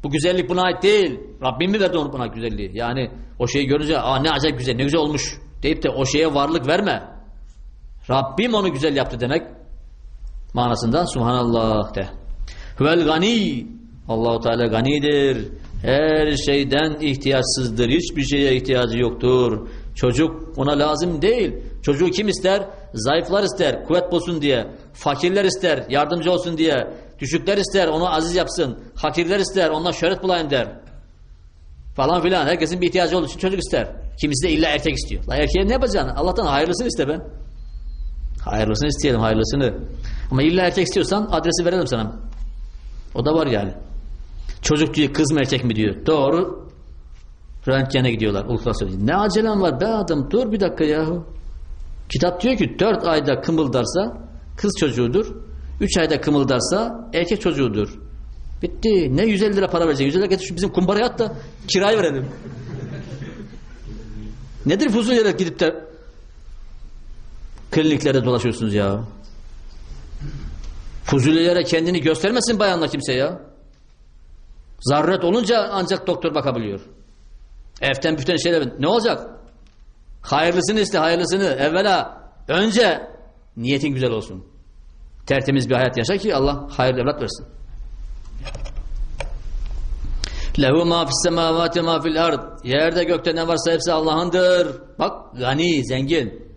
Bu güzellik buna ait değil. Rabbim mi verdi onu buna güzelliği? Yani o şeyi görünce Aa, ne acayip güzel, ne güzel olmuş deyip de o şeye varlık verme. Rabbim onu güzel yaptı demek manasında Subhanallah de. Huvel gani Allahu Teala ganidir. Her şeyden ihtiyaçsızdır. Hiçbir şeye ihtiyacı yoktur. Çocuk ona lazım değil. Çocuğu kim ister? Zayıflar ister, kuvvet bulsun diye. Fakirler ister, yardımcı olsun diye. Düşükler ister, onu aziz yapsın. Hakirler ister, ondan şöhret bulayım der. Falan filan. Herkesin bir ihtiyacı olduğu için çocuk ister. Kimisi de illa erkek istiyor. La erkeğe ne yapacaksın? Allah'tan hayırlısını iste ben. Hayırlısını isteyelim, hayırlısını. Ama illa erkek istiyorsan adresi verelim sana. O da var yani. Çocuk diyor kız mı erkek mi diyor. Doğru. Röntgene gidiyorlar. Ultrason. Ne acelem var be adam dur bir dakika yahu. Kitap diyor ki 4 ayda kımıldarsa kız çocuğudur. 3 ayda kımıldarsa erkek çocuğudur. Bitti. Ne 150 lira para verecek? 150 lira getir şu bizim kumbaraya at da kirayı verelim. Nedir fuzul yere gidip de kliniklerde dolaşıyorsunuz ya? Fuzulilere kendini göstermesin bayanla kimse ya. Zaruret olunca ancak doktor bakabiliyor. Eften büften şeyler ne olacak? Hayırlısını iste hayırlısını. Evvela önce niyetin güzel olsun. Tertemiz bir hayat yaşa ki Allah hayırlı evlat versin. Lehu ma fis semavati ma fil ard. Yerde gökte ne varsa hepsi Allah'ındır. Bak gani, zengin.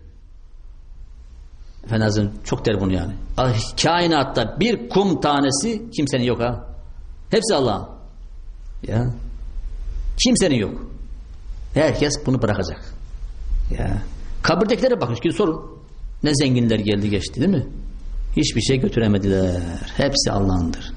Efendimiz'in çok der bunu yani. Kainatta bir kum tanesi kimsenin yok ha. Hepsi Allah'ın. Ya. Kimsenin yok. Herkes bunu bırakacak. Ya. Kabirdekilere bakın ki sorun. Ne zenginler geldi geçti değil mi? Hiçbir şey götüremediler. Hepsi Allah'ındır.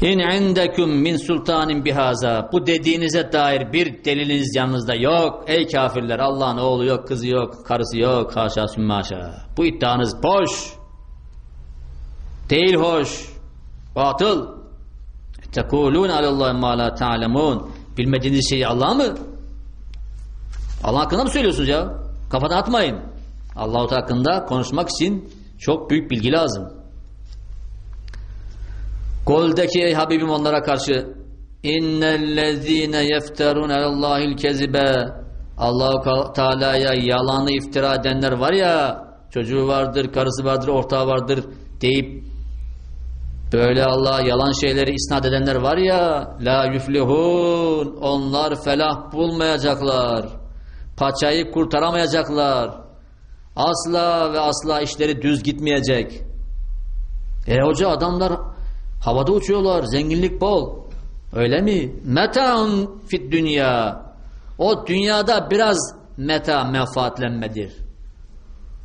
İn indekum min sultanin bihaza. Bu dediğinize dair bir deliliniz yanınızda yok. Ey kafirler Allah'ın oğlu yok, kızı yok, karısı yok. Haşa sümmaşa. Bu iddianız boş. Değil hoş. Batıl. Tekulun alallahi ma la ta'lemun. Bilmediğiniz şeyi Allah mı? Allah hakkında mı söylüyorsunuz ya? Kafadan atmayın. Allah hakkında konuşmak için çok büyük bilgi lazım. Goldeki ey Habibim onlara karşı innellezine yefterun alallahil kezibe Allahu Teala'ya yalanı iftira edenler var ya çocuğu vardır, karısı vardır, ortağı vardır deyip böyle Allah'a yalan şeyleri isnat edenler var ya la yuflihun onlar felah bulmayacaklar paçayı kurtaramayacaklar. Asla ve asla işleri düz gitmeyecek. E hoca adamlar havada uçuyorlar zenginlik bol. Öyle mi? Metaun fit dünya. O dünyada biraz meta menfaatlenmedir.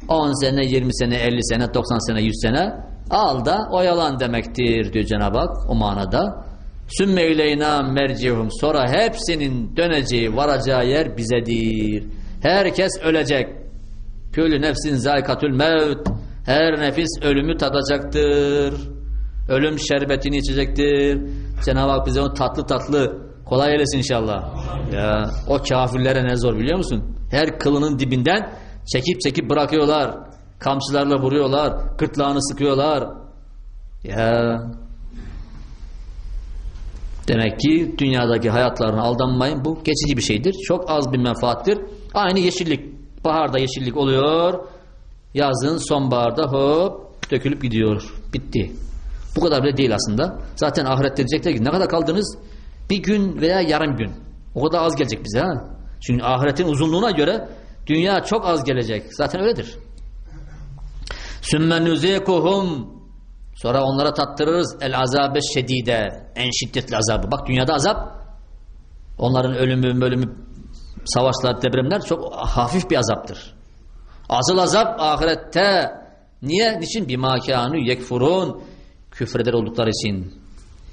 10 sene 20 sene 50 sene 90 sene 100 sene Al da oyalan demektir diyor Cenab-ı Hak o manada. Sümme ileyna mercihum. Sonra hepsinin döneceği, varacağı yer bizedir. Herkes ölecek. Külü nefsin zayikatül mevt. Her nefis ölümü tadacaktır. Ölüm şerbetini içecektir. Cenab-ı Hak bize o tatlı tatlı kolay eylesin inşallah. Ya, o kafirlere ne zor biliyor musun? Her kılının dibinden çekip çekip bırakıyorlar. Kamçılarla vuruyorlar. Gırtlağını sıkıyorlar. Ya Demek ki dünyadaki hayatlarına aldanmayın. Bu geçici bir şeydir. Çok az bir menfaattir. Aynı yeşillik. Baharda yeşillik oluyor. yazın sonbaharda hop dökülüp gidiyor. Bitti. Bu kadar bile değil aslında. Zaten ahirette diyecekler ki ne kadar kaldınız? Bir gün veya yarım gün. O kadar az gelecek bize ha. Çünkü ahiretin uzunluğuna göre dünya çok az gelecek. Zaten öyledir. Sümme nuzikuhum Sonra onlara tattırırız el azabe şedide en şiddetli azabı. Bak dünyada azap onların ölümü, ölümü, savaşlar, depremler çok hafif bir azaptır. Asıl azap ahirette. Niye? Niçin? Bima kânû yekfurun. Küfreder oldukları için.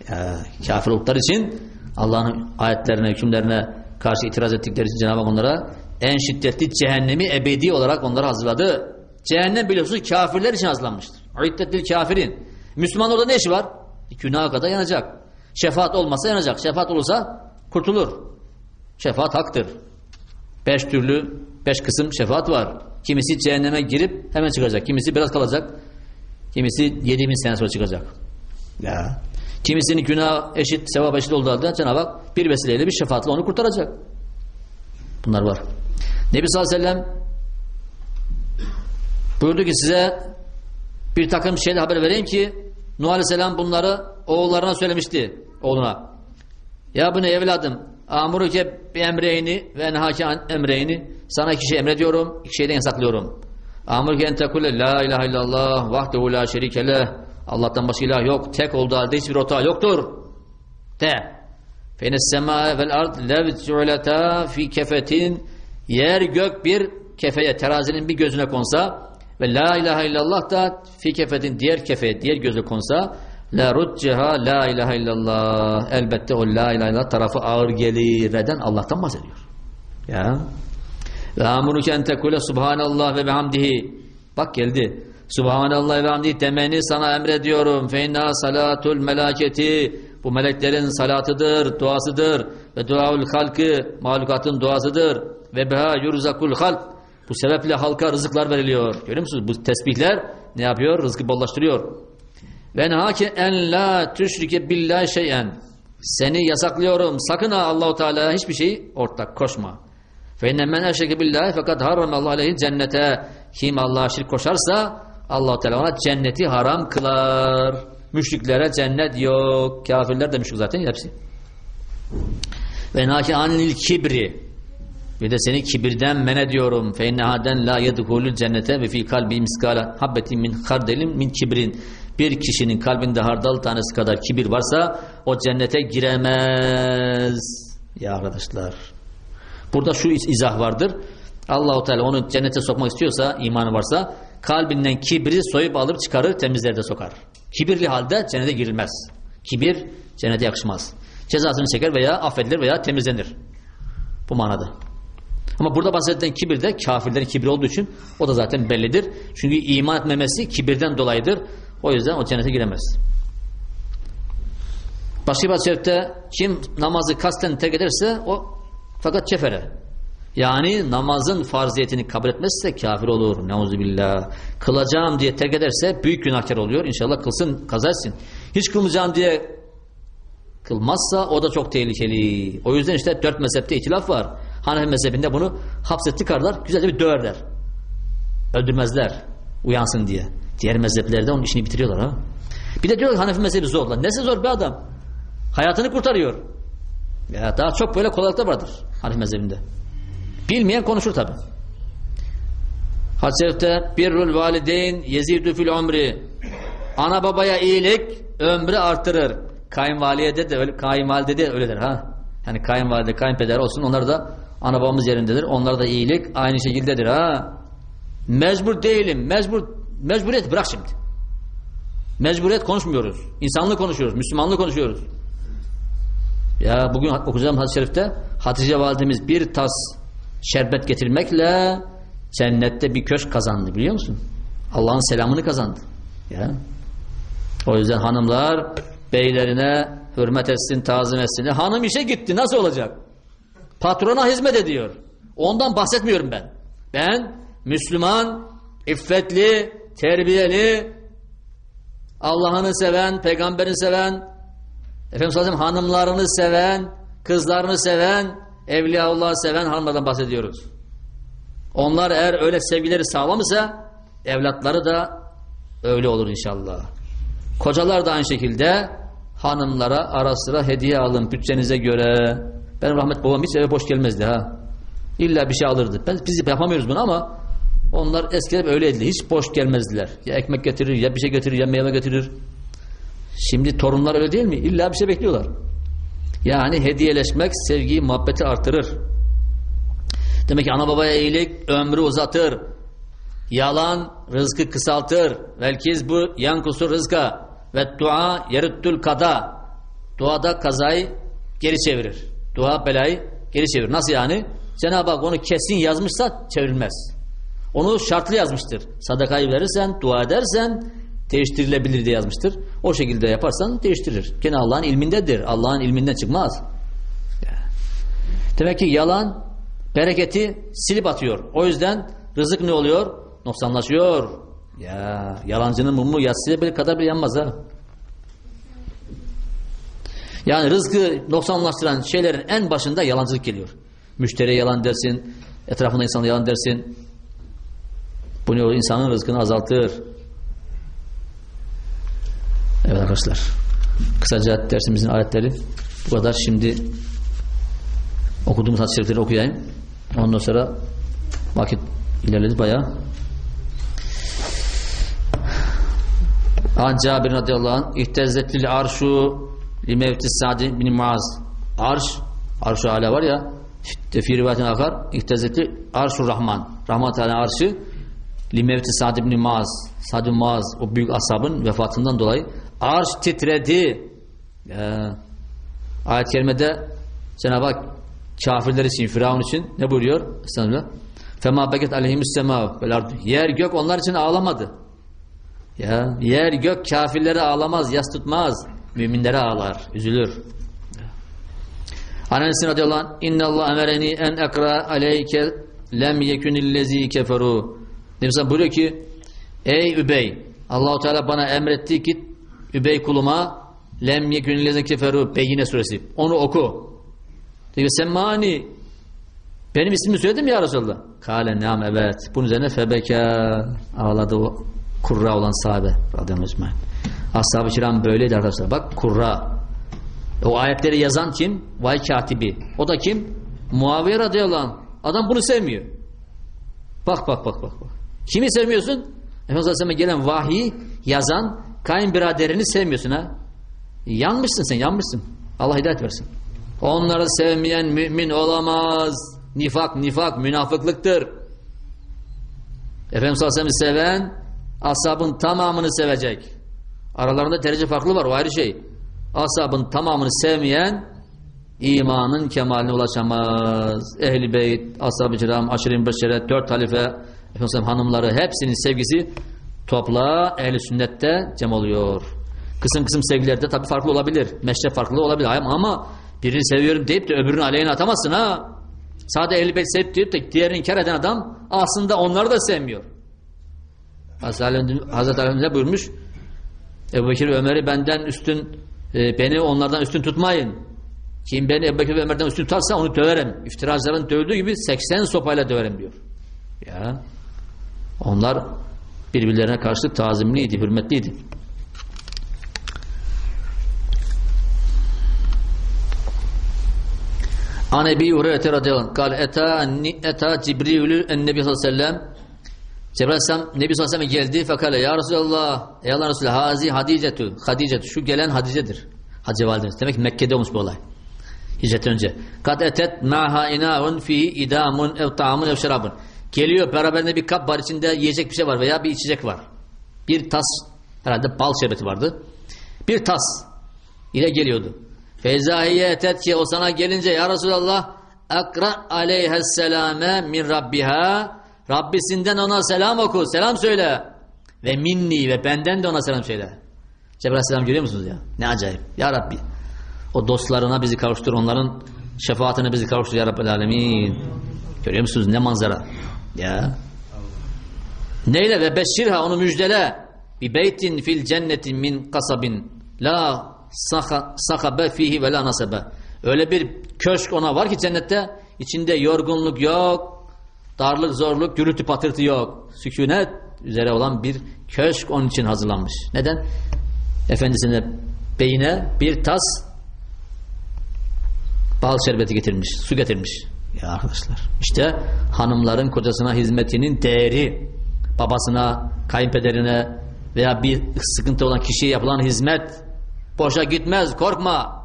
Ya, kafir oldukları için Allah'ın ayetlerine, hükümlerine karşı itiraz ettikleri için Cenab-ı Hak onlara en şiddetli cehennemi ebedi olarak onlara hazırladı. Cehennem biliyorsunuz kafirler için hazırlanmıştır. İddetli kafirin. Müslüman orada ne işi var? Günaha kadar yanacak. Şefaat olmasa yanacak. Şefaat olursa kurtulur. Şefaat haktır. Beş türlü, beş kısım şefaat var. Kimisi cehenneme girip hemen çıkacak. Kimisi biraz kalacak. Kimisi yedi bin sene sonra çıkacak. Ya. Kimisinin günah eşit, sevap eşit olduğu halde Cenab-ı Hak bir vesileyle bir şefaatle onu kurtaracak. Bunlar var. Nebi sallallahu aleyhi ve sellem buyurdu ki size bir takım şeyle haber vereyim ki Nuh aleyhisselam bunları oğullarına söylemişti. Oğluna. Ya bu ne evladım amuruke emreyni ve enhake emreyni sana iki şey emrediyorum iki şeyden yasaklıyorum. Amuruke en tekule la ilahe illallah vahdehu la şerike leh Allah'tan başka ilah yok. Tek olduğu halde hiçbir ortağı yoktur. De. Fenes sema vel ard lev zu'leta fi kefetin yer gök bir kefeye terazinin bir gözüne konsa ve la ilahe illallah da fi kefetin diğer kefeye diğer göze konsa la rutceha la ilahe illallah elbette o la ilahe illallah tarafı ağır gelir eden Allah'tan bahsediyor. Ya. Ve amuruke en tekule subhanallah ve bihamdihi bak geldi. Subhanallah ve hamdi demeni sana emrediyorum. Fe inna salatul melaketi bu meleklerin salatıdır, duasıdır ve duaul halkı mahlukatın duasıdır ve beha yurzakul halk bu sebeple halka rızıklar veriliyor. Görüyor musunuz? Bu tesbihler ne yapıyor? Rızkı bollaştırıyor. Ve nehake en la tüşrike billahi şeyen. Seni yasaklıyorum. Sakın ha Allahu Teala hiçbir şey ortak koşma. Fe inne men eşreke billahi fakat harrama Allah aleyhi cennete. Kim Allah'a şirk koşarsa Allah Teala ona cenneti haram kılar. Müşriklere cennet yok. Kafirler de müşrik zaten hepsi. Ve naki anil kibri. Ve de seni kibirden men ediyorum. Fe innehaden la yedhulul cennete ve fi kalbi miskala habbetin min hardelin min kibrin. Bir kişinin kalbinde hardal tanesi kadar kibir varsa o cennete giremez. Ya arkadaşlar. Burada şu izah vardır. Allahu Teala onu cennete sokmak istiyorsa, imanı varsa kalbinden kibri soyup alır çıkarır temizler de sokar. Kibirli halde cennete girilmez. Kibir cennete yakışmaz. Cezasını çeker veya affedilir veya temizlenir. Bu manada. Ama burada bahsedilen kibir de kafirlerin kibri olduğu için o da zaten bellidir. Çünkü iman etmemesi kibirden dolayıdır. O yüzden o cennete giremez. Başka bir hadis kim namazı kasten terk ederse o fakat kefere. Yani namazın farziyetini kabul etmezse kafir olur. Neuzubillah. Kılacağım diye terk ederse büyük günahkar oluyor. İnşallah kılsın, kazarsın. Hiç kılmayacağım diye kılmazsa o da çok tehlikeli. O yüzden işte dört mezhepte itilaf var. Hanefi mezhebinde bunu hapse tıkarlar, güzelce bir döverler. Öldürmezler. Uyansın diye. Diğer mezheplerde onun işini bitiriyorlar ha. Bir de diyor ki Hanefi mezhebi zor lan. Nesi zor bir adam? Hayatını kurtarıyor. Ya daha çok böyle kolaylıklar vardır Hanefi mezhebinde. Bilmeyen konuşur tabi. Hadis-i birrul valideyn yezidü fil umri ana babaya iyilik ömrü artırır. Kayınvalide de öyle, kayınvalide de öyledir ha. Yani kayınvalide, kayınpeder olsun onlar da ana babamız yerindedir. Onlar da iyilik aynı şekildedir ha. Mecbur değilim. Mecbur mecburiyet bırak şimdi. Mecburiyet konuşmuyoruz. İnsanlık konuşuyoruz. Müslümanlık konuşuyoruz. Ya bugün okuyacağım hadis-i şerifte Hatice validemiz bir tas şerbet getirmekle cennette bir köşk kazandı biliyor musun? Allah'ın selamını kazandı. Ya. O yüzden hanımlar beylerine hürmet etsin, tazim etsin. Hanım işe gitti nasıl olacak? Patrona hizmet ediyor. Ondan bahsetmiyorum ben. Ben Müslüman, iffetli, terbiyeli, Allah'ını seven, peygamberini seven, Efendimiz hanımlarını seven, kızlarını seven, Evliyaullah'ı seven hanımlardan bahsediyoruz. Onlar eğer öyle sevgileri sağlam evlatları da öyle olur inşallah. Kocalar da aynı şekilde hanımlara ara sıra hediye alın bütçenize göre. Benim rahmet babam hiç eve boş gelmezdi ha. İlla bir şey alırdı. Ben, biz yapamıyoruz bunu ama onlar eskiden öyleydi. Hiç boş gelmezdiler. Ya ekmek getirir, ya bir şey getirir, ya meyve getirir. Şimdi torunlar öyle değil mi? İlla bir şey bekliyorlar. Yani hediyeleşmek sevgiyi, muhabbeti artırır. Demek ki ana babaya iyilik ömrü uzatır. Yalan rızkı kısaltır. Velkiz bu yan kusur rızka. Ve dua yerüttül kada. Duada kazayı geri çevirir. Dua belayı geri çevirir. Nasıl yani? Cenab-ı Hak onu kesin yazmışsa çevrilmez. Onu şartlı yazmıştır. Sadakayı verirsen, dua edersen değiştirilebilir diye yazmıştır. O şekilde yaparsan değiştirir. Gene Allah'ın ilmindedir. Allah'ın ilminden çıkmaz. Demek ki yalan bereketi silip atıyor. O yüzden rızık ne oluyor? Noksanlaşıyor. Ya yalancının mumu yatsıya bir kadar bile yanmaz ha. Yani rızkı noksanlaştıran şeylerin en başında yalancılık geliyor. Müşteriye yalan dersin, etrafında insana yalan dersin. Bu ne olur? İnsanın rızkını azaltır. Evet arkadaşlar. Kısaca dersimizin ayetleri bu kadar. Şimdi okuduğumuz hadis-i şerifleri okuyayım. Ondan sonra vakit ilerledi bayağı. An Cabir radıyallahu anh ihtezzetil arşu li mevtis Sa'di bin Muaz arş ala var ya fi rivayetin akar ihtezzetil arşu rahman rahman teala arşı li mevtis Sa'di bin Muaz Sa'di Muaz o büyük asabın vefatından dolayı arş titredi ya. ayet-i kerimede Cenab-ı Hak kafirler için, Firavun için ne buyuruyor? Estağfirullah. Fema beket aleyhimus sema Yer gök onlar için ağlamadı. Ya yer gök kafirlere ağlamaz, yas tutmaz. Müminlere ağlar, üzülür. Anas radıyallahu anh inna Allah emereni en ekra aleyke lem yekunillezi keferu. Nebisa buyuruyor ki ey Übey Allahu Teala bana emretti ki Übey kuluma lem yekunillezi keferu Beyyine suresi. Onu oku. Diyor sen mani benim ismimi söyledin mi ya Resulallah? Kale neam evet. Bunun üzerine febeke ağladı o kurra olan sahabe radıyallahu anh. Ashab-ı kiram böyleydi arkadaşlar. Bak kurra. O ayetleri yazan kim? Vay katibi. O da kim? Muaviye radıyallahu anh. Adam bunu sevmiyor. Bak bak bak bak. bak. Kimi sevmiyorsun? Efendimiz Aleyhisselam'a gelen vahiy yazan kayınbiraderini sevmiyorsun ha. Yanmışsın sen yanmışsın. Allah hidayet versin. Onları sevmeyen mümin olamaz. Nifak nifak münafıklıktır. Efendimiz Aleyhisselam'ı seven ashabın tamamını sevecek. Aralarında derece farklı var o ayrı şey. Ashabın tamamını sevmeyen imanın kemaline ulaşamaz. Ehli beyt, ashab-ı kiram, aşirin beşeret, dört halife, Efendimiz hanımları hepsinin sevgisi topla ehli sünnette cem oluyor. Kısım kısım sevgilerde tabi farklı olabilir. Meşrep farklı olabilir ama birini seviyorum deyip de öbürünü aleyhine atamazsın ha. Sadece ehli beyt sevip deyip de diğerini kar eden adam aslında onları da sevmiyor. Hazreti Ali buyurmuş? Ebu Bekir Ömer'i benden üstün e, beni onlardan üstün tutmayın. Kim beni Ebu Bekir Ömer'den üstün tutarsa onu döverim. İftiracıların dövdüğü gibi 80 sopayla döverim diyor. Ya. Onlar birbirlerine karşı tazimliydi, hürmetliydi. An Ebi Hureyre radıyallahu anh kal eta eta Cibrilü en-Nebi sallallahu aleyhi ve sellem Cebrail Aleyhisselam Nebi sallallahu aleyhi geldi fekale ya Resulallah ey Allah Resulü hazi Hadicetu Hadicetu şu gelen Hadice'dir. Hacı validemiz demek ki Mekke'de olmuş bu olay hicretten önce. Kad etet ma'ha ina'un fihi idamun ev ta'amun ev şerabun geliyor beraberinde bir kap var içinde yiyecek bir şey var veya bir içecek var. Bir tas herhalde bal şerbeti vardı. Bir tas ile geliyordu. Feyzahiye etet ki o sana gelince ya Resulallah akra aleyhisselame min rabbiha Rabbisinden ona selam oku, selam söyle. Ve minni ve benden de ona selam söyle. Cebrail Aleyhisselam görüyor musunuz ya? Ne acayip. Ya Rabbi. O dostlarına bizi kavuştur. Onların şefaatine bizi kavuştur. Ya Rabbi Alemin. Görüyor musunuz? Ne manzara. Ya. Neyle ve beşşirha onu müjdele. Bi beytin fil cennetin min kasabin. La sakabe fihi ve la nasebe. Öyle bir köşk ona var ki cennette. içinde yorgunluk yok, Darlık, zorluk, gürültü patırtı yok. Sükunet. üzere olan bir köşk onun için hazırlanmış. Neden? Efendisine beyine bir tas bal şerbeti getirmiş, su getirmiş. Ya arkadaşlar. İşte hanımların kocasına hizmetinin değeri, babasına, kayınpederine veya bir sıkıntı olan kişiye yapılan hizmet boşa gitmez, korkma.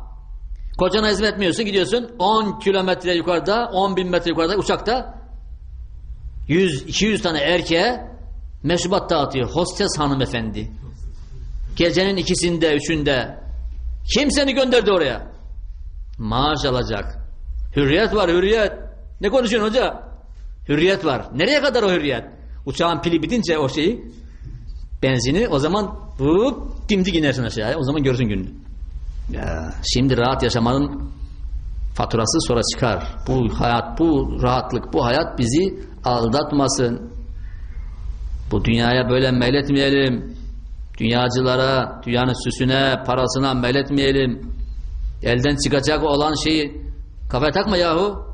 Kocana hizmet etmiyorsun, gidiyorsun 10 kilometre yukarıda, 10 bin metre yukarıda uçakta 100-200 tane erkeğe meşrubat dağıtıyor. Hostes hanımefendi. Gecenin ikisinde, üçünde. Kim seni gönderdi oraya? Maaş alacak. Hürriyet var, hürriyet. Ne konuşuyorsun hoca? Hürriyet var. Nereye kadar o hürriyet? Uçağın pili bitince o şeyi, benzini o zaman hop, dimdik inersin aşağıya. O zaman görürsün gününü. Ya, şimdi rahat yaşamanın faturası sonra çıkar. Bu hayat, bu rahatlık, bu hayat bizi aldatmasın. Bu dünyaya böyle meyletmeyelim. Dünyacılara, dünyanın süsüne, parasına meyletmeyelim. Elden çıkacak olan şeyi kafaya takma yahu.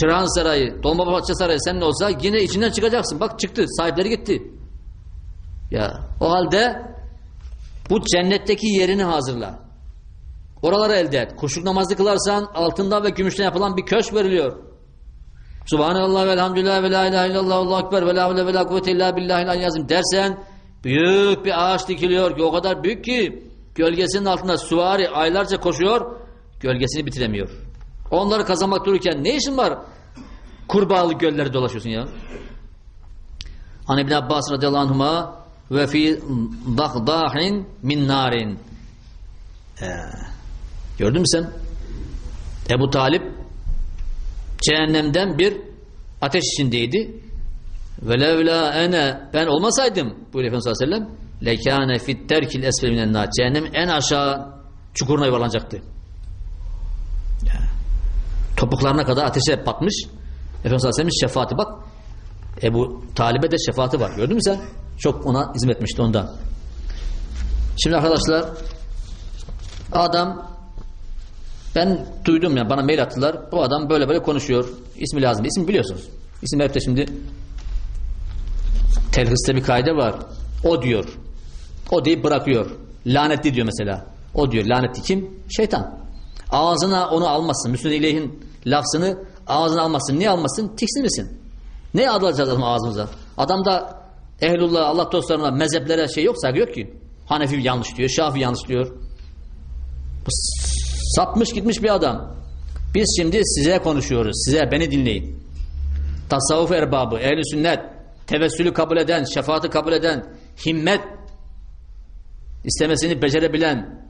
Çırağan Sarayı, Dolmabahçe Sarayı senin olsa yine içinden çıkacaksın. Bak çıktı, sahipleri gitti. Ya o halde bu cennetteki yerini hazırla. Oraları elde et. Kuşluk namazı kılarsan altından ve gümüşten yapılan bir köşk veriliyor. Subhanallah ve elhamdülillah ve la ilahe illallah Allahu ekber ve la havle ve la kuvvete illa billahil yazım dersen büyük bir ağaç dikiliyor ki o kadar büyük ki gölgesinin altında suvari aylarca koşuyor gölgesini bitiremiyor. Onları kazanmak dururken ne işin var? Kurbağalı gölleri dolaşıyorsun ya. Hani İbn Abbas radıyallahu anhuma ve fi dahdahin min narin. Ee, gördün mü sen? Ebu Talip cehennemden bir ateş içindeydi. Ve levla ene ben olmasaydım buyuruyor Efendimiz sallallahu aleyhi ve sellem lekâne fit terkil esfel minen nar. Cehennem en aşağı çukuruna yuvarlanacaktı. Topuklarına kadar ateşe batmış. Efendimiz sallallahu aleyhi ve sellem şefaati bak. Ebu Talib'e de şefaati var. Gördün mü sen? Çok ona hizmet etmişti ondan. Şimdi arkadaşlar adam ben duydum ya bana mail attılar. Bu adam böyle böyle konuşuyor. İsmi lazım. İsmi biliyorsunuz. İsim de şimdi telhiste bir kaide var. O diyor. O deyip bırakıyor. Lanetli diyor mesela. O diyor. Lanetli kim? Şeytan. Ağzına onu almasın. Müslüman ileyhin lafzını ağzına almasın. Niye almasın? Tiksinirsin. Ne alacağız adam ağzımıza? Adamda ehlullah, Allah dostlarına, mezheplere şey yok, saygı yok ki. Hanefi yanlış diyor, Şafi yanlış diyor. Bu sapmış gitmiş bir adam. Biz şimdi size konuşuyoruz. Size, beni dinleyin. Tasavvuf erbabı, ehl sünnet, tevessülü kabul eden, şefaati kabul eden, himmet istemesini becerebilen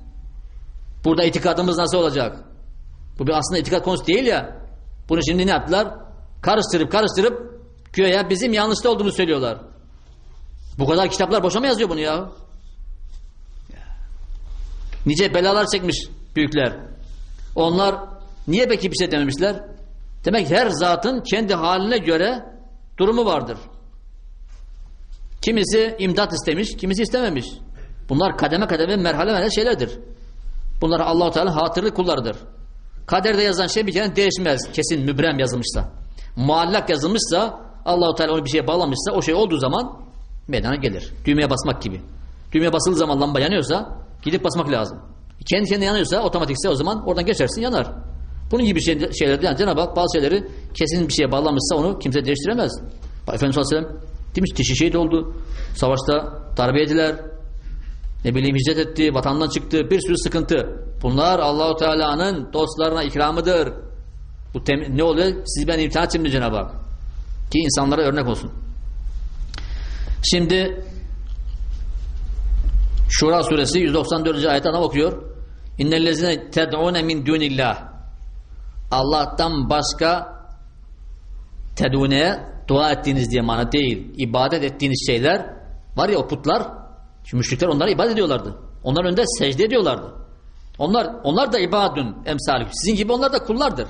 burada itikadımız nasıl olacak? Bu bir aslında itikat konusu değil ya. Bunu şimdi ne yaptılar? Karıştırıp karıştırıp Güya bizim yanlışta olduğunu söylüyorlar. Bu kadar kitaplar boşa mı yazıyor bunu ya? Nice belalar çekmiş büyükler. Onlar niye peki bir şey dememişler? Demek her zatın kendi haline göre durumu vardır. Kimisi imdat istemiş, kimisi istememiş. Bunlar kademe kademe merhale merhale şeylerdir. Bunlar Allahu Teala hatırlı kullarıdır. Kaderde yazan şey bir kere değişmez. Kesin mübrem yazılmışsa. Muallak yazılmışsa Allahu Teala onu bir şeye bağlamışsa o şey olduğu zaman meydana gelir. Düğmeye basmak gibi. Düğmeye basıldığı zaman lamba yanıyorsa gidip basmak lazım. Kendi kendine yanıyorsa otomatikse o zaman oradan geçersin yanar. Bunun gibi şey, şeylerde yani Cenab-ı Hak bazı şeyleri kesin bir şeye bağlamışsa onu kimse değiştiremez. Efendimiz sallallahu aleyhi ve sellem demiş dişi şehit oldu. Savaşta darbe yediler. Ne bileyim hicret etti, vatandan çıktı. Bir sürü sıkıntı. Bunlar Allahu Teala'nın dostlarına ikramıdır. Bu ne oluyor? Siz ben imtihan ettim Cenab-ı Hak. Ki insanlara örnek olsun. Şimdi Şura suresi 194. ayette adam okuyor. İnnellezine ted'une min dunillah. Allah'tan başka ted'une dua ettiğiniz diye mana değil. ibadet ettiğiniz şeyler var ya o putlar. Çünkü müşrikler onlara ibadet ediyorlardı. Onlar önünde secde ediyorlardı. Onlar onlar da ibadun emsalik. Sizin gibi onlar da kullardır.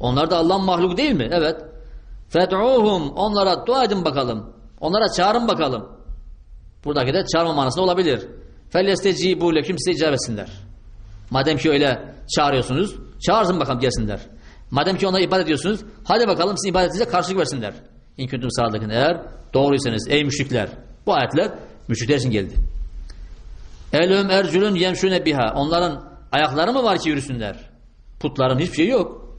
Onlar da Allah'ın mahluku değil mi? Evet. Fed'uhum onlara dua edin bakalım. Onlara çağırın bakalım. Buradaki de çağırma manasında olabilir. Fellestecibu leküm size icap etsinler. Madem ki öyle çağırıyorsunuz, çağırsın bakalım gelsinler. Madem ki onlara ibadet ediyorsunuz, hadi bakalım sizin ibadetinize karşılık versinler. İn kuntum sadikin eğer doğruysanız ey müşrikler. Bu ayetler müşrikler için geldi. Elhum erculun yemşune biha. Onların ayakları mı var ki yürüsünler? Putların hiçbir şey yok.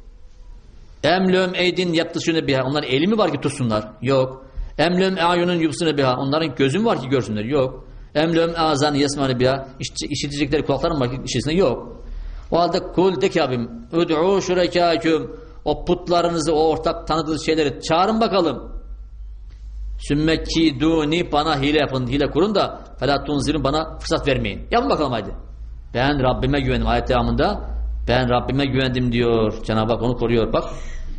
Emlüm eydin yaptısune biha. Onların eli mi var ki tutsunlar? Yok. Emlüm ayunun yubsune biha. Onların gözü mü var ki görsünler? Yok. Emlüm azan yesmane biha. İşit, işitecekleri kulakları mı var ki işitsinler? Yok. O halde kul de ki abim ud'u şurekâküm o putlarınızı, o ortak tanıdığınız şeyleri çağırın bakalım. Sümmekiduni bana hile yapın, hile kurun da felatun zirin bana fırsat vermeyin. Yapın bakalım haydi. Ben Rabbime güvendim. Ayet devamında ben Rabbime güvendim diyor. Cenab-ı Hak onu koruyor. Bak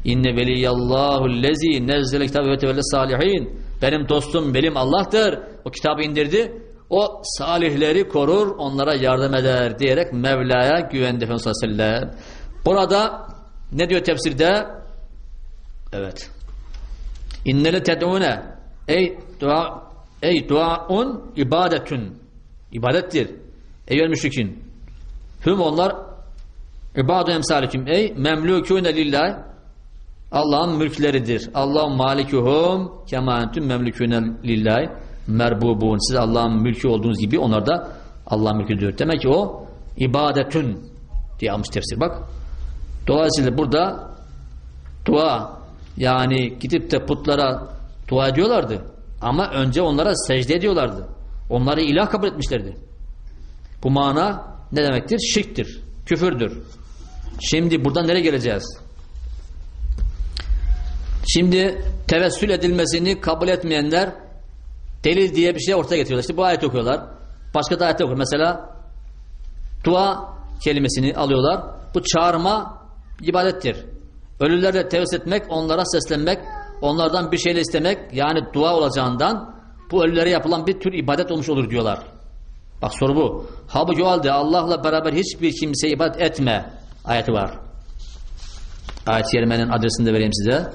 inne veliyallahu lezi nezzele kitabı ve tevelle salihin. Benim dostum benim Allah'tır. O kitabı indirdi. O salihleri korur, onlara yardım eder diyerek Mevla'ya güvendi Efendimiz sallallahu aleyhi ve sellem. Burada ne diyor tefsirde? Evet. İnnele ted'une ey dua ey duaun ibadetün ibadettir. Eyvel müşrikin. Hüm onlar ibadu emsalikim ey memlukune lillah Allah'ın mülkleridir. Allah'ın malikuhum kema entum memlukune lillah merbubun. Siz Allah'ın mülkü olduğunuz gibi onlar da Allah'ın mülküdür. Demek ki o ibadetün diye almış tefsir. Bak. Dolayısıyla burada dua yani gidip de putlara dua ediyorlardı. Ama önce onlara secde ediyorlardı. Onları ilah kabul etmişlerdi. Bu mana ne demektir? Şirktir, küfürdür. Şimdi buradan nereye geleceğiz? Şimdi tevessül edilmesini kabul etmeyenler delil diye bir şey ortaya getiriyorlar. İşte bu ayet okuyorlar. Başka da ayet okuyor. Mesela dua kelimesini alıyorlar. Bu çağırma ibadettir. Ölülerle tevessül etmek, onlara seslenmek, onlardan bir şeyle istemek yani dua olacağından bu ölülere yapılan bir tür ibadet olmuş olur diyorlar. Bak soru bu. O halde Allah'la beraber hiçbir kimseye ibadet etme ayeti var. Ayet-i adresini de vereyim size.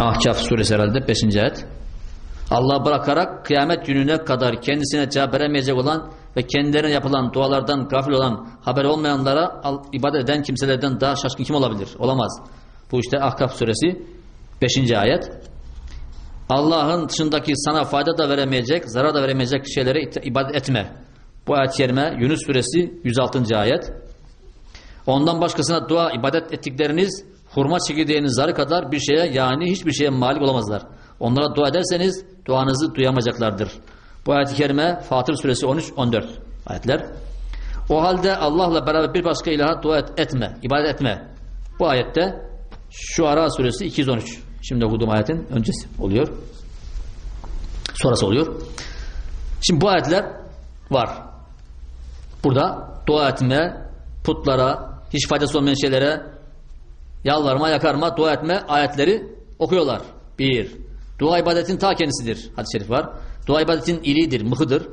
Ahkaf suresi herhalde 5. ayet. Allah bırakarak kıyamet gününe kadar kendisine cevap veremeyecek olan ve kendilerine yapılan dualardan gafil olan haber olmayanlara ibadet eden kimselerden daha şaşkın kim olabilir? Olamaz. Bu işte Ahkaf suresi 5. ayet. Allah'ın dışındaki sana fayda da veremeyecek, zarar da veremeyecek şeylere ibadet etme. Bu ayet-i kerime Yunus suresi 106. ayet. Ondan başkasına dua, ibadet ettikleriniz hurma çekirdeğinin zarı kadar bir şeye yani hiçbir şeye malik olamazlar. Onlara dua ederseniz duanızı duyamayacaklardır. Bu ayet-i kerime Fatır suresi 13-14 ayetler. O halde Allah'la beraber bir başka ilaha dua et, etme, ibadet etme. Bu ayette şu Ara suresi 213. Şimdi okuduğum ayetin öncesi oluyor. Sonrası oluyor. Şimdi bu ayetler var. Burada dua etme, putlara, hiç faydası olmayan şeylere yalvarma, yakarma, dua etme ayetleri okuyorlar. Bir. Dua ibadetin ta kendisidir. Hadis-i şerif var. Dua ibadetin iliğidir, mıhıdır.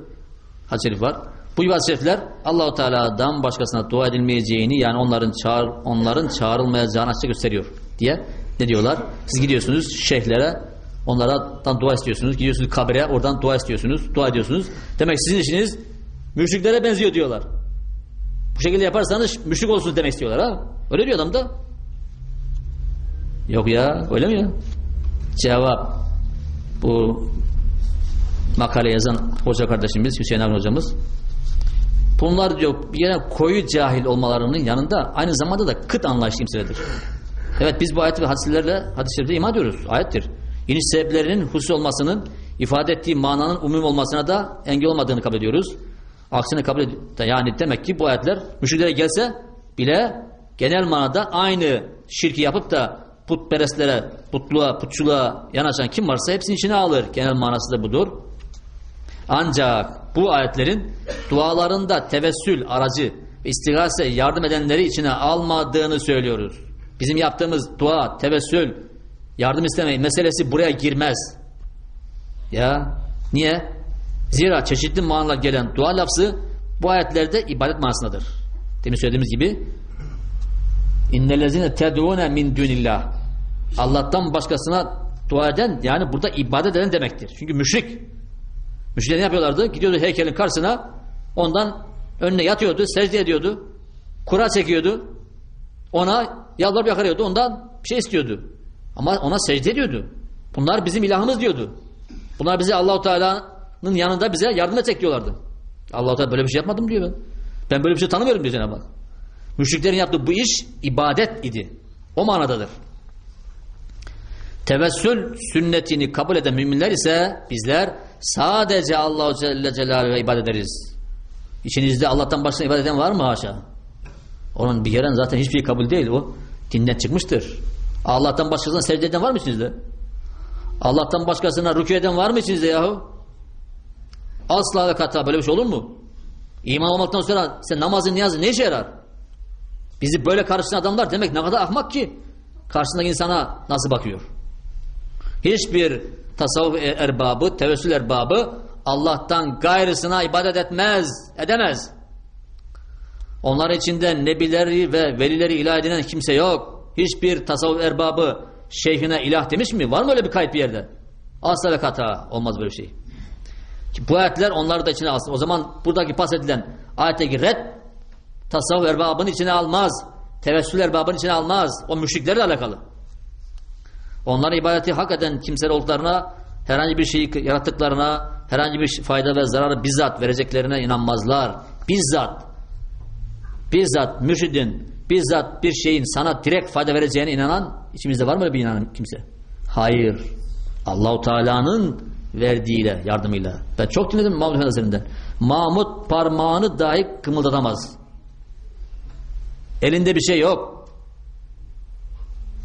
Hadis-i şerif var. Bu ibadet şerifler Allahu Teala'dan başkasına dua edilmeyeceğini yani onların çağır onların çağrılmayacağını açıkça gösteriyor diye ne diyorlar? Siz gidiyorsunuz şeyhlere onlardan dua istiyorsunuz. Gidiyorsunuz kabire oradan dua istiyorsunuz. Dua ediyorsunuz. Demek sizin işiniz müşriklere benziyor diyorlar. Bu şekilde yaparsanız müşrik olursunuz demek istiyorlar ha. Öyle diyor adam da. Yok ya öyle mi ya? Cevap bu makale yazan hoca kardeşimiz Hüseyin Avni hocamız bunlar diyor bir yere koyu cahil olmalarının yanında aynı zamanda da kıt anlayışlı kimselerdir. Evet biz bu ayet ve hadislerle hadislerle iman ediyoruz. Ayettir. İniş sebeplerinin husus olmasının ifade ettiği mananın umum olmasına da engel olmadığını kabul ediyoruz. Aksine kabul ediyoruz. Yani demek ki bu ayetler müşriklere gelse bile genel manada aynı şirki yapıp da putperestlere, putluğa, putçuluğa yanaşan kim varsa hepsinin içine alır. Genel manası da budur. Ancak bu ayetlerin dualarında tevessül aracı ve istigase yardım edenleri içine almadığını söylüyoruz. Bizim yaptığımız dua, tevessül, yardım isteme meselesi buraya girmez. Ya niye? Zira çeşitli manalar gelen dua lafzı bu ayetlerde ibadet manasındadır. Demin söylediğimiz gibi İnnellezine ted'une min dunillah. Allah'tan başkasına dua eden yani burada ibadet eden demektir. Çünkü müşrik. Müşrikler ne yapıyorlardı? Gidiyordu heykelin karşısına ondan önüne yatıyordu, secde ediyordu. Kura çekiyordu. Ona yalvarıp yakarıyordu. Ondan bir şey istiyordu. Ama ona secde ediyordu. Bunlar bizim ilahımız diyordu. Bunlar bize Allahu Teala'nın yanında bize yardım edecek diyorlardı. Allahu Teala böyle bir şey yapmadım diyor ben. Ben böyle bir şey tanımıyorum diyor Cenab-ı Hak. Müşriklerin yaptığı bu iş ibadet idi. O manadadır. Tevessül sünnetini kabul eden müminler ise bizler sadece Allahu Celle Celaluhu'ya ibadet ederiz. İçinizde Allah'tan başka ibadet eden var mı haşa? Onun bir yeren zaten hiçbir şey kabul değil o. Dinden çıkmıştır. Allah'tan başkasına secde eden var mı içinizde? Allah'tan başkasına rükû eden var mı içinizde yahu? Asla ve kata böyle bir şey olur mu? İman olmaktan sonra sen namazın niyazın ne işe yarar? Bizi böyle karşısına adamlar demek ne kadar ahmak ki karşısındaki insana nasıl bakıyor? Hiçbir tasavvuf erbabı, tevessül erbabı Allah'tan gayrısına ibadet etmez, edemez. Onlar içinde nebileri ve velileri ilah edinen kimse yok. Hiçbir tasavvuf erbabı şeyhine ilah demiş mi? Var mı öyle bir kayıt bir yerde? Asla ve kata olmaz böyle şey. Bu ayetler onları da içine alsın. O zaman buradaki pas edilen ayetteki red tasavvuf erbabının içine almaz. Tevessül erbabının içine almaz. O müşriklerle alakalı. Onların ibadeti hak eden kimseler olduklarına herhangi bir şeyi yarattıklarına herhangi bir fayda ve zararı bizzat vereceklerine inanmazlar. Bizzat bizzat mürşidin bizzat bir şeyin sana direkt fayda vereceğine inanan içimizde var mı bir inanan kimse? Hayır. Allahu Teala'nın verdiğiyle, yardımıyla. Ben çok dinledim Mahmud Hazretlerinden. Mahmud parmağını dahi kımıldatamaz. Elinde bir şey yok.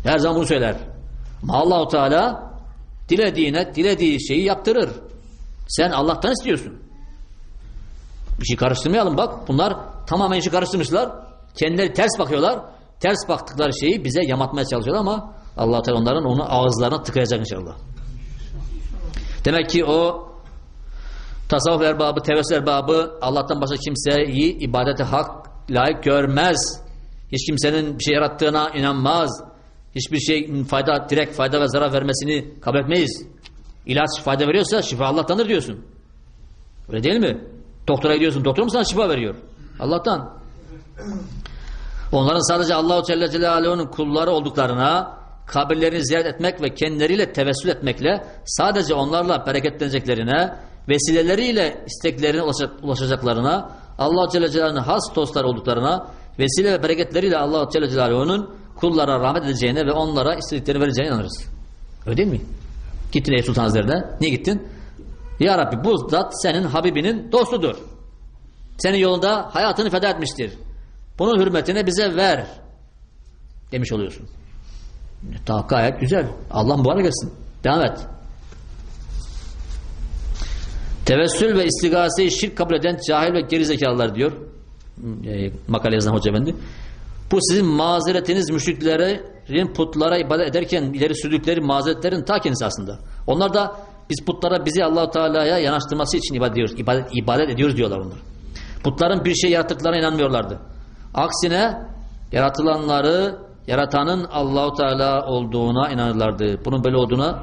Her zaman bunu söyler. Ama Allahu Teala dilediğine dilediği şeyi yaptırır. Sen Allah'tan istiyorsun. Bir şey karıştırmayalım bak. Bunlar tamamen işi karıştırmışlar. Kendileri ters bakıyorlar. Ters baktıkları şeyi bize yamatmaya çalışıyorlar ama Allah Teala onların onu ağızlarına tıkayacak inşallah. Demek ki o tasavvuf erbabı, tevessül erbabı Allah'tan başka kimseyi ibadete hak layık görmez. Hiç kimsenin bir şey yarattığına inanmaz. Hiçbir şey fayda, direkt fayda ve zarar vermesini kabul etmeyiz. İlaç fayda veriyorsa şifa Allah'tandır diyorsun. Öyle değil mi? Doktora gidiyorsun. Doktor mu sana şifa veriyor? Allah'tan. Onların sadece Allahu Celle Celaluhu'nun kulları olduklarına kabirlerini ziyaret etmek ve kendileriyle tevessül etmekle sadece onlarla bereketleneceklerine vesileleriyle isteklerine ulaşacaklarına Allah Celle Celaluhu'nun has dostlar olduklarına vesile ve bereketleriyle Allah Celle Celaluhu'nun kullara rahmet edeceğine ve onlara istediklerini vereceğine inanırız. Öyle değil mi? Gittin Eyüp Sultan Hazretleri'ne. Niye gittin? Ya Rabbi bu zat senin Habibinin dostudur. Senin yolunda hayatını feda etmiştir. Bunun hürmetine bize ver. Demiş oluyorsun. Ta gayet güzel. Allah mübarek etsin. Devam et. Tevessül ve istigaseyi şirk kabul eden cahil ve gerizekalılar diyor. E, makale yazan Hoca Efendi. Bu sizin mazeretiniz müşriklerin putlara ibadet ederken ileri sürdükleri mazeretlerin ta kendisi aslında. Onlar da biz putlara bizi Allahu Teala'ya yanaştırması için ibadet ediyoruz. İbadet, ibadet ediyoruz diyorlar onlar. Putların bir şey yarattıklarına inanmıyorlardı. Aksine yaratılanları yaratanın Allahu Teala olduğuna inanırlardı. Bunun böyle olduğuna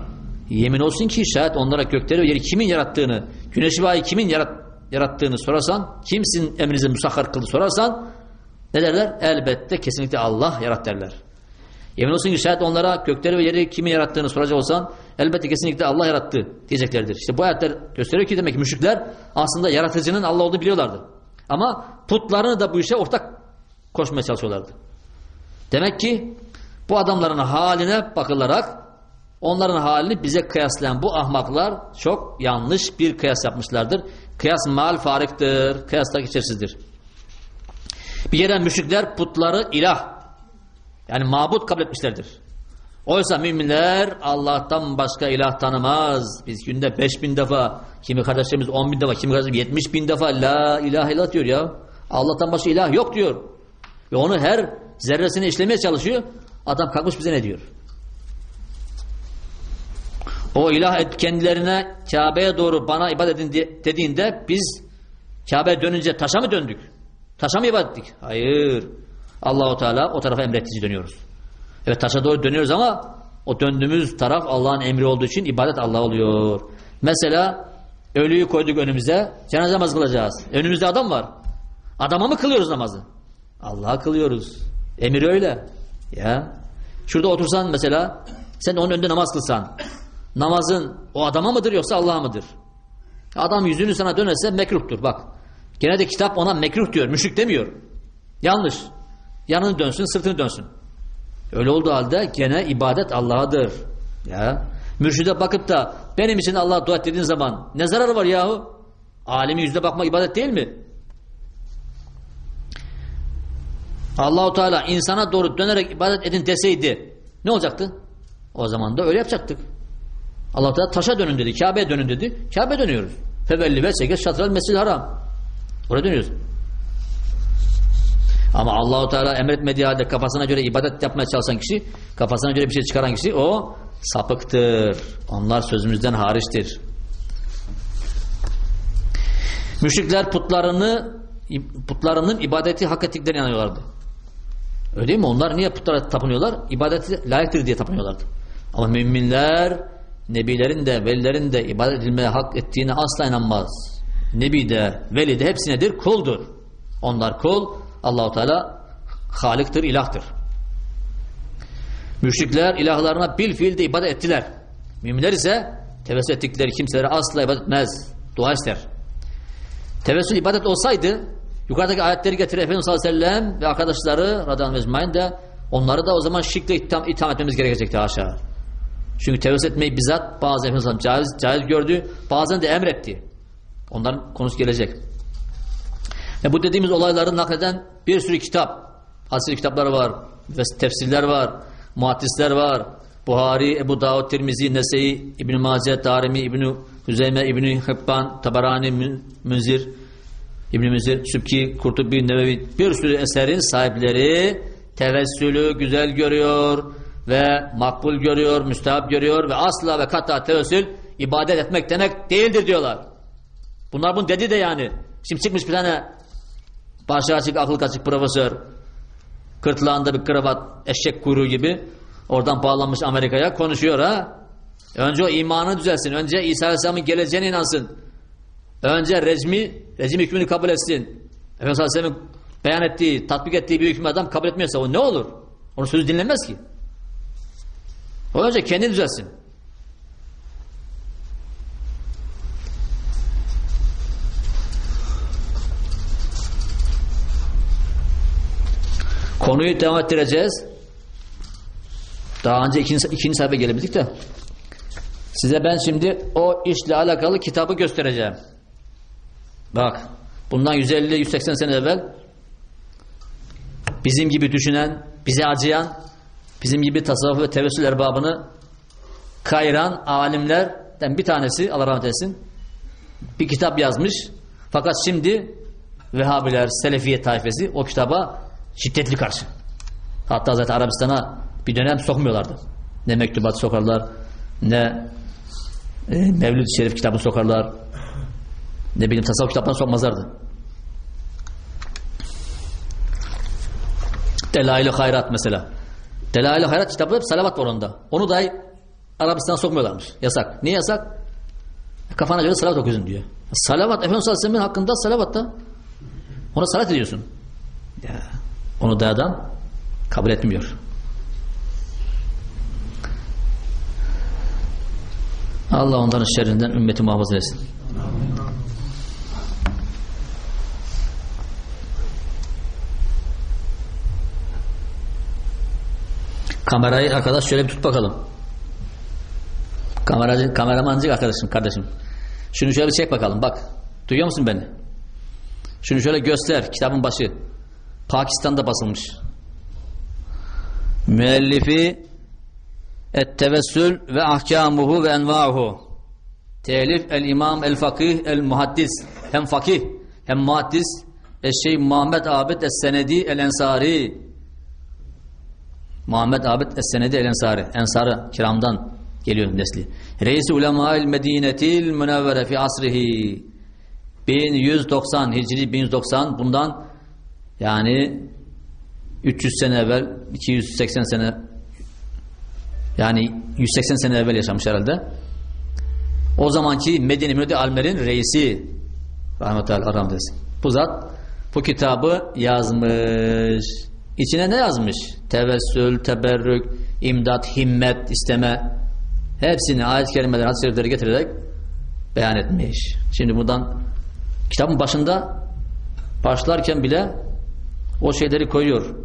yemin olsun ki şayet onlara gökleri ve yeri kimin yarattığını, güneşi ve ayı kimin yarat, yarattığını sorarsan, kimsin emrinize musahhar kıldı sorarsan ne derler? Elbette kesinlikle Allah yarat derler. Yemin olsun ki şayet onlara gökleri ve yeri kimin yarattığını soracak olsan elbette kesinlikle Allah yarattı diyeceklerdir. İşte bu ayetler gösteriyor ki demek ki müşrikler aslında yaratıcının Allah olduğunu biliyorlardı. Ama putlarını da bu işe ortak koşmaya çalışıyorlardı. Demek ki bu adamların haline bakılarak onların halini bize kıyaslayan bu ahmaklar çok yanlış bir kıyas yapmışlardır. Kıyas mal fariktir. Kıyas da geçersizdir. Bir yere müşrikler putları ilah yani mabut kabul etmişlerdir. Oysa müminler Allah'tan başka ilah tanımaz. Biz günde beş bin defa, kimi kardeşlerimiz on bin defa, kimi kardeşlerimiz yetmiş bin defa la ilahe illallah diyor ya. Allah'tan başka ilah yok diyor. Ve onu her zerresini işlemeye çalışıyor. Adam kalkmış bize ne diyor? O ilah kendilerine Kabe'ye doğru bana ibadet edin dediğinde biz Kabe'ye dönünce taşa mı döndük? Taşa mı ibadet ettik? Hayır. Allahu Teala o tarafa emrettiği dönüyoruz. Evet taşa doğru dönüyoruz ama o döndüğümüz taraf Allah'ın emri olduğu için ibadet Allah oluyor. Mesela ölüyü koyduk önümüze cenaze namazı kılacağız. Önümüzde adam var. Adama mı kılıyoruz namazı? Allah'a kılıyoruz. Emir öyle. Ya. Şurada otursan mesela sen onun önünde namaz kılsan namazın o adama mıdır yoksa Allah'a mıdır? Adam yüzünü sana dönerse mekruhtur bak. Gene de kitap ona mekruh diyor. Müşrik demiyor. Yanlış. Yanını dönsün sırtını dönsün. Öyle olduğu halde gene ibadet Allah'adır. Ya. Mürşide bakıp da benim için Allah'a dua et dediğin zaman ne zararı var yahu? Alemi yüzüne bakmak ibadet değil mi? Allahu Teala insana doğru dönerek ibadet edin deseydi ne olacaktı? O zaman da öyle yapacaktık. Allah Teala taşa dönün dedi, Kabe'ye dönün dedi. Kabe dönüyoruz. Fevelli ve çeker şatral mescid haram. Oraya dönüyoruz. Ama Allahu Teala emretmediği halde kafasına göre ibadet yapmaya çalışan kişi, kafasına göre bir şey çıkaran kişi o sapıktır. Onlar sözümüzden hariçtir. Müşrikler putlarını putlarının ibadeti hak ettiklerine inanıyorlardı. Öyle değil mi? Onlar niye putlara tapınıyorlar? İbadeti layıktır diye tapınıyorlardı. Ama müminler nebilerin de velilerin de ibadet edilmeye hak ettiğine asla inanmaz. Nebi de veli de hepsi nedir? Kuldur. Onlar kul. Allahu Teala haliktir, ilahtır. Müşrikler ilahlarına bil fiil de ibadet ettiler. Müminler ise tevessül ettikleri kimselere asla ibadet etmez. Dua ister. Tevessül ibadet olsaydı yukarıdaki ayetleri getirir Efendimiz sallallahu aleyhi ve sellem ve arkadaşları radıyallahu ecmaîn de onları da o zaman şirkle itham, itham etmemiz gerekecekti aşağı. Çünkü tevessül etmeyi bizzat bazı Efendimiz caiz, caiz gördü, bazen de emretti. Onların konusu gelecek. Ve bu dediğimiz olayları nakleden bir sürü kitap, hadis kitapları var tefsirler var, muhaddisler var. Buhari, Ebu Davud, Tirmizi, Nese'i, İbn-i Mace, Darimi, İbn-i Hüzeyme, İbn-i Hibban, Tabarani, Münzir, İbn-i Münzir, Sübki, Kurtubi, Nevevi bir sürü eserin sahipleri tevessülü güzel görüyor ve makbul görüyor, müstehap görüyor ve asla ve kata tevessül ibadet etmek demek değildir diyorlar. Bunlar bunu dedi de yani. Şimdi çıkmış bir tane başı açık, akıl kaçık profesör kırtlağında bir kravat, eşek kuyruğu gibi oradan bağlanmış Amerika'ya konuşuyor ha. Önce o imanı düzelsin. Önce İsa Aleyhisselam'ın geleceğine inansın. Önce rejimi, rejim hükmünü kabul etsin. Efendimiz Aleyhisselam'ın beyan ettiği, tatbik ettiği bir hükmü adam kabul etmiyorsa o ne olur? Onun sözü dinlenmez ki. O önce kendini düzelsin. Konuyu devam ettireceğiz. Daha önce ikinci, ikinci sayfa gelebildik de. Size ben şimdi o işle alakalı kitabı göstereceğim. Bak. Bundan 150-180 sene evvel bizim gibi düşünen, bize acıyan, bizim gibi tasavvuf ve tevessül erbabını kayıran alimlerden bir tanesi Allah rahmet eylesin bir kitap yazmış. Fakat şimdi Vehhabiler, Selefiye tayfesi o kitaba şiddetli karşı. Hatta zaten Arabistan'a bir dönem sokmuyorlardı. Ne mektubat sokarlar, ne e, Mevlid-i Şerif kitabını sokarlar, ne bileyim tasavvuf kitaplarını sokmazlardı. Delail-i Hayrat mesela. Delail-i Hayrat kitabı hep salavat var onda. Onu dahi Arabistan'a sokmuyorlarmış. Yasak. Niye yasak? Kafana göre salavat okuyorsun diyor. Salavat, Efendimiz Aleyhisselam'ın hakkında salavat da ona salat ediyorsun. Ya, onu da adam kabul etmiyor. Allah onların şerrinden ümmeti muhafaza etsin. Kamerayı arkadaş şöyle bir tut bakalım. Kameracı, kameramancı arkadaşım, kardeşim. Şunu şöyle bir çek bakalım bak. Duyuyor musun beni? Şunu şöyle göster. Kitabın başı. Pakistan'da basılmış. Müellifi Et-tevessül ve ahkamuhu ve enva'uhu. Telif el-imam el-fakih el-muhaddis. Hem fakih hem muhaddis. Eşşey Muhammed Abid Es-Senedi El-Ensari. Muhammed Abid Es-Senedi El-Ensari. Ensarı kiramdan geliyor nesli. Reis-i ulemâil medinetil münevvere fi asrihi. 1190 Hicri 1190 bundan yani 300 sene evvel 280 sene yani 180 sene evvel yaşamış herhalde. O zamanki Medine Münevvere Almer'in reisi rahmetullahi rahmet Bu zat bu kitabı yazmış. İçine ne yazmış? Tevessül, teberrük, imdat, himmet, isteme. Hepsini ayet-i kerimeleri, hadis-i getirerek beyan etmiş. Şimdi buradan kitabın başında başlarken bile o şeyleri koyuyor.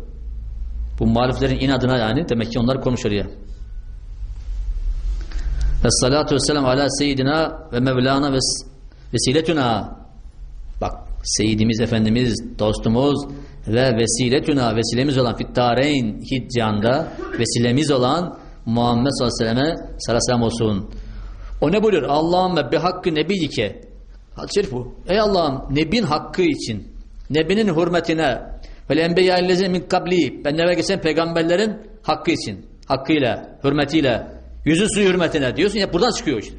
Bu muhaliflerin inadına yani demek ki onlar konuşuyor ya. Vessalatu vesselam ala seyyidina ve mevlana ve vesiletuna bak seyyidimiz efendimiz dostumuz ve vesiletuna vesilemiz olan fittareyn hiccanda vesilemiz olan Muhammed sallallahu aleyhi ve selleme sallallahu olsun. O ne buyuruyor? Allah'ım bir hakkı nebiyike hadis şerif bu. Ey Allah'ım nebin hakkı için nebinin hürmetine ve enbiya'illezine min kabli ben evvel geçen peygamberlerin hakkı için hakkıyla, hürmetiyle yüzü suyu hürmetine diyorsun ya buradan çıkıyor işte.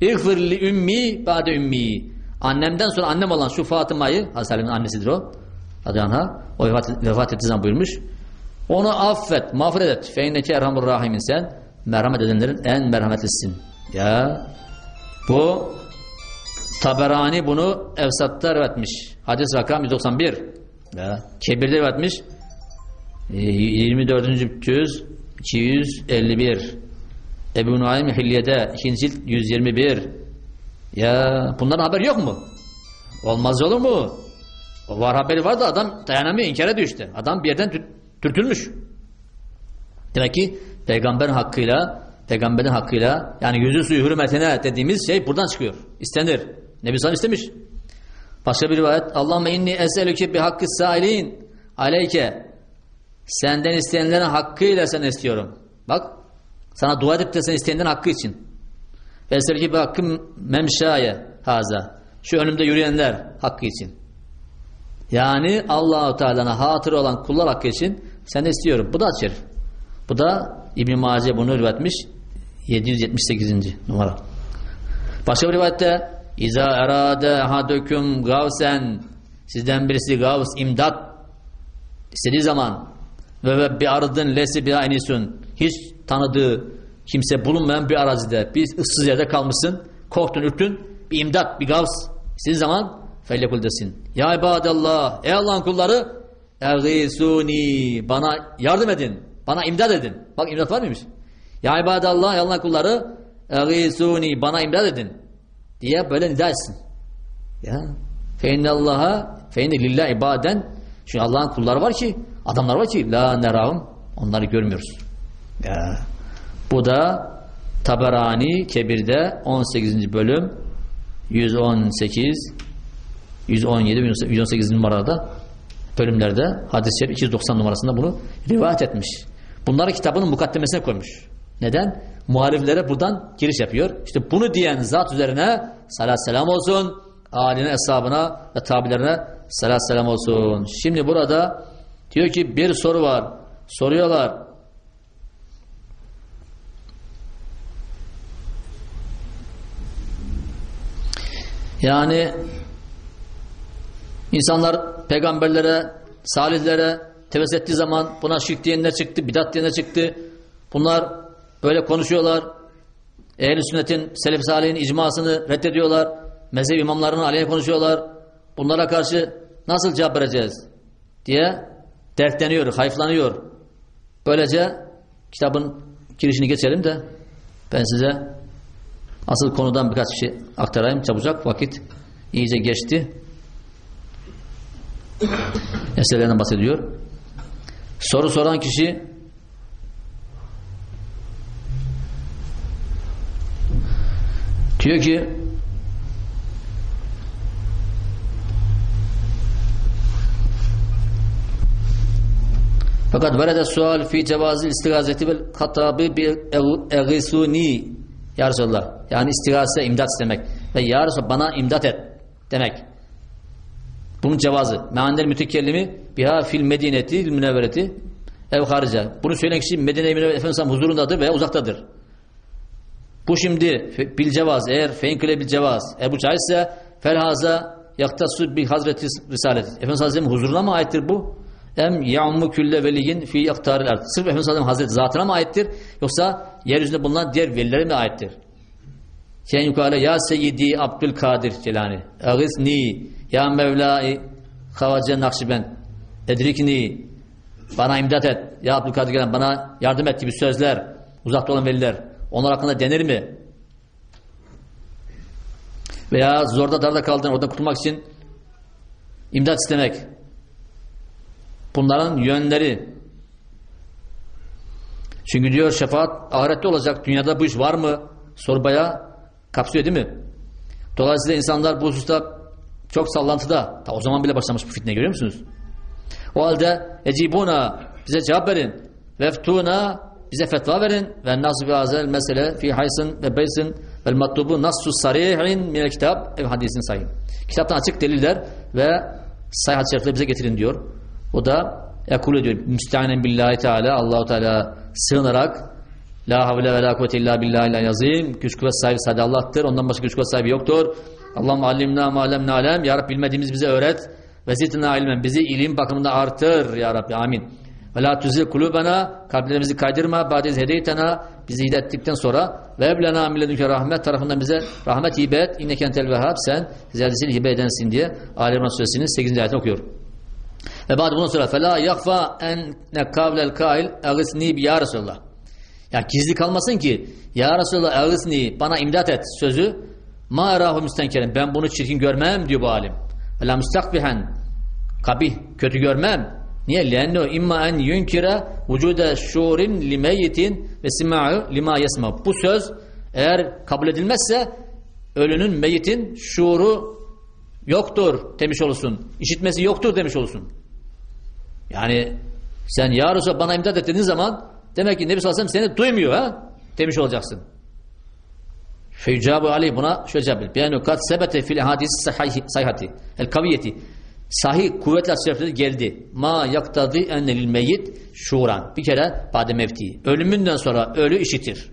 İğfir ümmi ba'de ümmi annemden sonra annem olan şu Fatıma'yı Hazreti annesidir o Adanha o vefat, vefat ettiği zaman buyurmuş onu affet, mağfiret et fe inneke erhamur rahimin sen merhamet edenlerin en merhametlisin ya bu Taberani bunu Evsat'ta rivayetmiş. Hadis rakam 191. Ya. Kebir'de rivayetmiş. E, 24. cüz 251. Ebu Nuaym Hilye'de 2. cilt 121. Ya bunların haber yok mu? Olmaz olur mu? Var haberi var da adam dayanamıyor inkara düştü. Adam bir yerden türtülmüş. Demek ki peygamberin hakkıyla peygamberin hakkıyla yani yüzü suyu hürmetine dediğimiz şey buradan çıkıyor. İstenir. Nebi Sallam istemiş. Başka bir rivayet Allahümme inni eselüke bi hakkı sailin aleyke senden isteyenlerin hakkıyla sen istiyorum. Bak sana dua edip de sen isteyenlerin hakkı için. Ve eselüke bi hakkı memşaye haza. Şu önümde yürüyenler hakkı için. Yani Allahu Teala'na hatır olan kullar hakkı için sen istiyorum. Bu da şerif. Bu da İbn Mace bunu rivayetmiş 778. numara. Başka bir rivayette İza erade hadüküm gavsen sizden birisi gavs imdat istediği zaman ve, ve bir ardın lesi bir aynisun hiç tanıdığı kimse bulunmayan bir arazide bir ıssız yerde kalmışsın korktun ürktün bir imdat bir gavs istediği zaman fellekul desin ya ibadallah ey Allah'ın kulları eğisuni bana yardım edin bana imdad edin bak imdat var mıymış ya ibadallah ey Allah'ın kulları eğisuni bana imdad edin diye böyle nida etsin. Ya. Fe innallaha fe inne lillahi ibaden çünkü Allah'ın kulları var ki adamlar var ki la nerahum onları görmüyoruz. Ya. Bu da Taberani Kebir'de 18. bölüm 118 117 118 numarada bölümlerde hadis-i şerif 290 numarasında bunu rivayet etmiş. Bunları kitabının mukaddemesine koymuş. Neden? Muhaliflere buradan giriş yapıyor. İşte bunu diyen zat üzerine salat selam olsun. Aline, hesabına ve tabilerine salat selam olsun. Şimdi burada diyor ki bir soru var. Soruyorlar. Yani insanlar peygamberlere, salihlere tevessül ettiği zaman buna şirk diyenler çıktı, bidat diyenler çıktı. Bunlar böyle konuşuyorlar. Ehl-i sünnetin, selef salihin icmasını reddediyorlar. Mezhep imamlarının aleyhine konuşuyorlar. Bunlara karşı nasıl cevap vereceğiz diye dertleniyor, hayıflanıyor. Böylece kitabın girişini geçelim de ben size asıl konudan birkaç şey aktarayım çabucak. Vakit iyice geçti. Meselelerden bahsediyor. Soru soran kişi diyor ki fakat verede sual fi cevazil istigazeti vel hatabi bi egisuni ya Resulallah yani istigase imdat istemek. Ve ya Resulallah bana imdat et demek bunun cevazı meander mütekellimi biha fil medineti münevvereti ev harice bunu söyleyen kişi Medine-i Münevver Efendimiz huzurundadır veya uzaktadır bu şimdi bil cevaz eğer feinkile bil cevaz eğer bu caizse felhaza yaktasu bi hazreti risalet Efendimiz Hazretleri'nin huzuruna mı aittir bu? Em ya'ummu külle veliyin fi yaktaril ard. Sırf Efendimiz Hazretleri Hazreti zatına mı aittir? Yoksa yeryüzünde bulunan diğer velilere mi aittir? Ken yukale ya seyyidi Abdülkadir Celani. Agizni ya Mevlai Havace Nakşibend Edrikni bana imdat et. Ya Abdülkadir Gelen bana yardım et gibi sözler uzakta olan veliler onlar hakkında denir mi? Veya zorda darda kaldın orada kurtulmak için imdat istemek. Bunların yönleri. Çünkü diyor şefaat ahirette olacak. Dünyada bu iş var mı? Soru bayağı kapsıyor değil mi? Dolayısıyla insanlar bu hususta çok sallantıda. Ta o zaman bile başlamış bu fitne görüyor musunuz? O halde ecibuna bize cevap verin. Veftuna bize fetva verin. Ve nasbi azel mesele fi haysin ve beysin vel matlubu nassu sarihin minel kitap ev hadisin sayın. Kitaptan açık deliller ve sayhat şerifleri bize getirin diyor. O da ekul ediyor. Müstehanen billahi teala Allahu Teala sığınarak La havle ve la kuvvete illa billahi azim. Güç kuvvet sahibi sadece Allah'tır. Ondan başka güç kuvvet sahibi yoktur. Allah'ım alimna ma'lem na'lem. Ya Rabbi bilmediğimiz bize öğret. Ve zidna ilmen. Bizi ilim bakımında artır ya Rabbi. Amin. Ve la tuzil kulubena. Kalplerimizi kaydırma. Badiz hedeytena. Bizi hidayettikten sonra. Ve eblena miledünke rahmet tarafından bize rahmet hibe et. İnneke entel vehhab. Sen ziyadesini hibe edensin diye. Ali İmran Suresinin 8. ayetini okuyor. Ve ba'd bundan sonra fela yakfa en ne nekavlel kail elisni bi ya Resulullah. Ya gizli kalmasın ki ya Resulullah elisni bana imdat et sözü ma erahu müstenkerin ben bunu çirkin görmem diyor bu alim. Vela müstakbihen kabih kötü görmem. Niye? Lenno imma en yunkire vücude şurin limeyyitin ve sima'u lima yesma. Bu söz eğer kabul edilmezse ölünün meyitin şuuru yoktur demiş olursun. İşitmesi yoktur demiş olursun. Yani sen ya Resulallah bana imdat et dediğin zaman demek ki Nebi sallallahu aleyhi ve seni duymuyor ha demiş olacaksın. Feycabu aleyh buna şöyle cevap verir. Biyanu kat sebete fil hadis sayhati el kaviyeti sahih kuvvetli hadisler geldi. Ma yaktadi enne lil meyyit şuran. Bir kere bade mevti. Ölümünden sonra ölü işitir.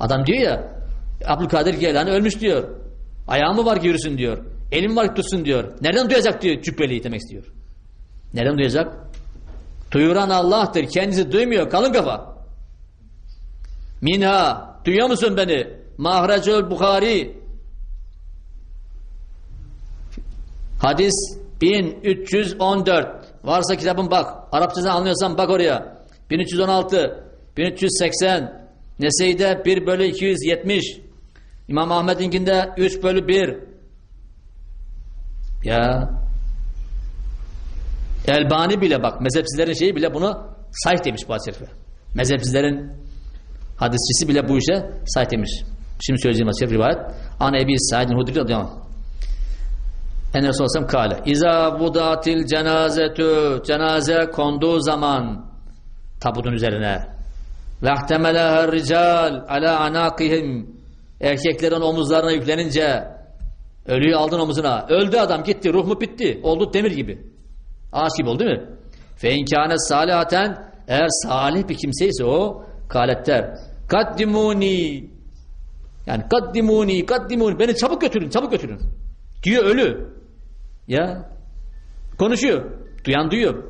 Adam diyor ya Abdülkadir Geylani ölmüş diyor. Ayağı mı var ki diyor. Elim var tutsun diyor. Nereden duyacak diyor cübbeliyi demek istiyor. Nereden duyacak? Duyuran Allah'tır. Kendisi duymuyor. Kalın kafa. Minha. Duyuyor musun beni? Mahrecül Bukhari. Hadis 1314. Varsa kitabın bak. Arapçasını anlıyorsan bak oraya. 1316. 1380. Neseyde 1 bölü 270. İmam Ahmet'inkinde 3 bölü 1. Ya Elbani bile bak mezhepsizlerin şeyi bile bunu sahih demiş bu hadis şerife. Mezhepsizlerin hadisçisi bile bu işe sahih demiş. Şimdi söyleyeceğim hadis rivayet. An Ebi Sa'idin Hudri radıyallahu anh. En Resulü Aleyhisselam kâle. İzâ vudatil cenazetü cenaze konduğu zaman tabutun üzerine ve ihtemeleher rical ala anakihim erkeklerin omuzlarına yüklenince ölüyü aldın omuzuna. Öldü adam gitti ruh mu bitti. Oldu demir gibi. Ağaç gibi oldu değil mi? Fe inkâne salihaten eğer salih bir kimseyse o kaletler kaddimuni yani kaddimuni kaddimuni beni çabuk götürün çabuk götürün. Diyor ölü. Ya konuşuyor duyan duyuyor.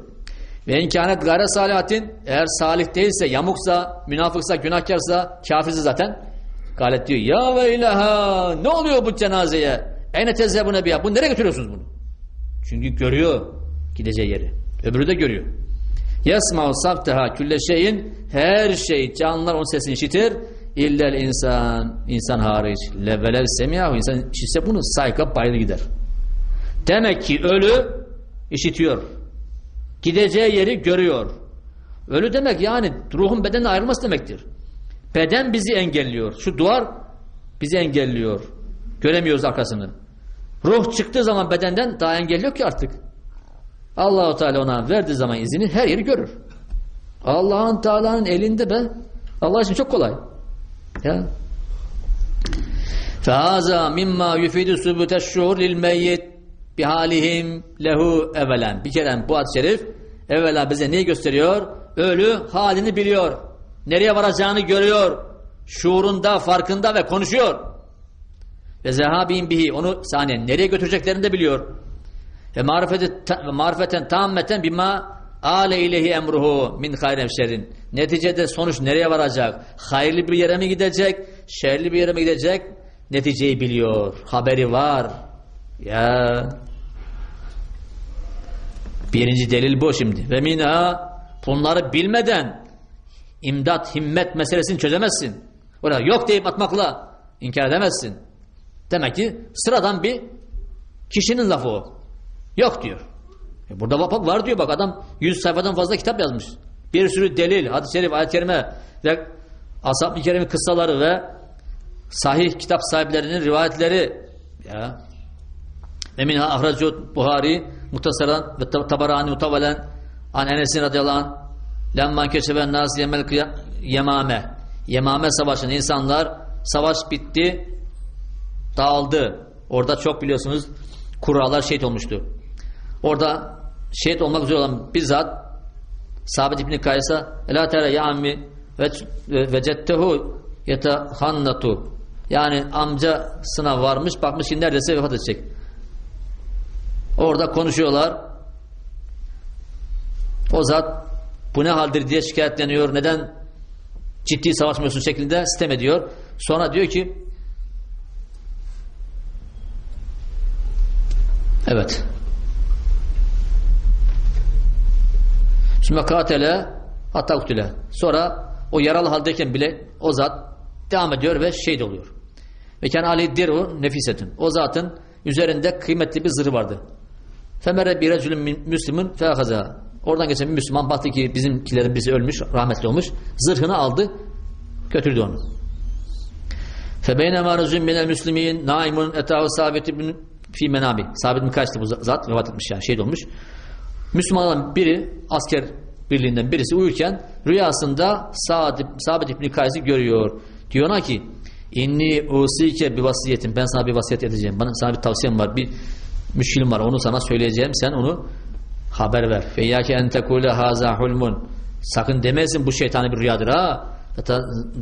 Ve inkânet gayre salihatin eğer salih değilse yamuksa münafıksa günahkarsa kafirse zaten galet diyor ya ve ilaha ne oluyor bu cenazeye? Eyne tezhebune biya bu nereye götürüyorsunuz bunu? Çünkü görüyor gideceği yeri. Öbürü de görüyor. Yasma'u sabtaha külle şeyin. Her şey canlılar onun sesini işitir. İllel insan insan hariç levelev semiyahu insan işitse bunu sayka bayılı gider. Demek ki ölü işitiyor. Gideceği yeri görüyor. Ölü demek yani ruhun bedenine ayrılması demektir. Beden bizi engelliyor. Şu duvar bizi engelliyor. Göremiyoruz arkasını. Ruh çıktığı zaman bedenden daha engel yok ki artık. Allahu Teala ona verdiği zaman izini her yeri görür. Allah'ın Teala'nın elinde be. Allah için çok kolay. Ya. Fehaza mimma yufidu subute şuur lil meyyit bihalihim lehu evvelen. Bir kere bu hadis-i şerif evvela bize neyi gösteriyor? Ölü halini biliyor. Nereye varacağını görüyor. Şuurunda, farkında ve konuşuyor. Ve zehabin bihi onu saniye nereye götüreceklerini de biliyor ve marifeten tammeten bima ale ilehi emruhu min hayrem şerrin. Neticede sonuç nereye varacak? Hayırlı bir yere mi gidecek? Şerli bir yere mi gidecek? Neticeyi biliyor. Haberi var. Ya Birinci delil bu şimdi. Ve minha bunları bilmeden imdat, himmet meselesini çözemezsin. Öyle yok deyip atmakla inkar edemezsin. Demek ki sıradan bir kişinin lafı o. Yok diyor. E burada bak var diyor bak adam 100 sayfadan fazla kitap yazmış. Bir sürü delil, hadis-i şerif, ayet-i kerime ve ashab-ı kerimin kıssaları ve sahih kitap sahiplerinin rivayetleri ya ve minha ahracu Buhari muhtasaran ve tabarani mutavvalen an Enes'in radıyallahu anh lemman keşefen nas yemel yemame Yemame savaşın insanlar savaş bitti dağıldı. Orada çok biliyorsunuz kurallar şehit olmuştu. Orada şehit olmak üzere olan bizzat Sabit İbni Kaysa Ela tere ya ammi vecettehu yetehannatu yani amcasına varmış bakmış ki neredeyse vefat edecek. Orada konuşuyorlar. O zat bu ne haldir diye şikayetleniyor. Neden ciddi savaşmıyorsun şeklinde sistem ediyor. Sonra diyor ki evet Sümme katele hatta uktile. Sonra o yaralı haldeyken bile o zat devam ediyor ve şehit oluyor. Ve ken ali diru nefisetin. O zatın üzerinde kıymetli bir zırhı vardı. Femere bir reculün müslümün fehaza. Oradan geçen bir Müslüman baktı ki bizimkilerin birisi ölmüş, rahmetli olmuş. Zırhını aldı, götürdü onu. Febeynema rejüm minel müslimin naimun etahu sabit ibn fi menabi. Sabit mi kaçtı bu zat? Vefat etmiş yani şehit olmuş. Müslümanların biri asker birliğinden birisi uyurken rüyasında Sabit, İbni Kays'ı görüyor. Diyor ki inni usike bir vasiyetim. Ben sana bir vasiyet edeceğim. Bana sana bir tavsiyem var. Bir müşkilim var. Onu sana söyleyeceğim. Sen onu haber ver. Feyyâke en tekule haza hulmun. Sakın demesin bu şeytani bir rüyadır ha.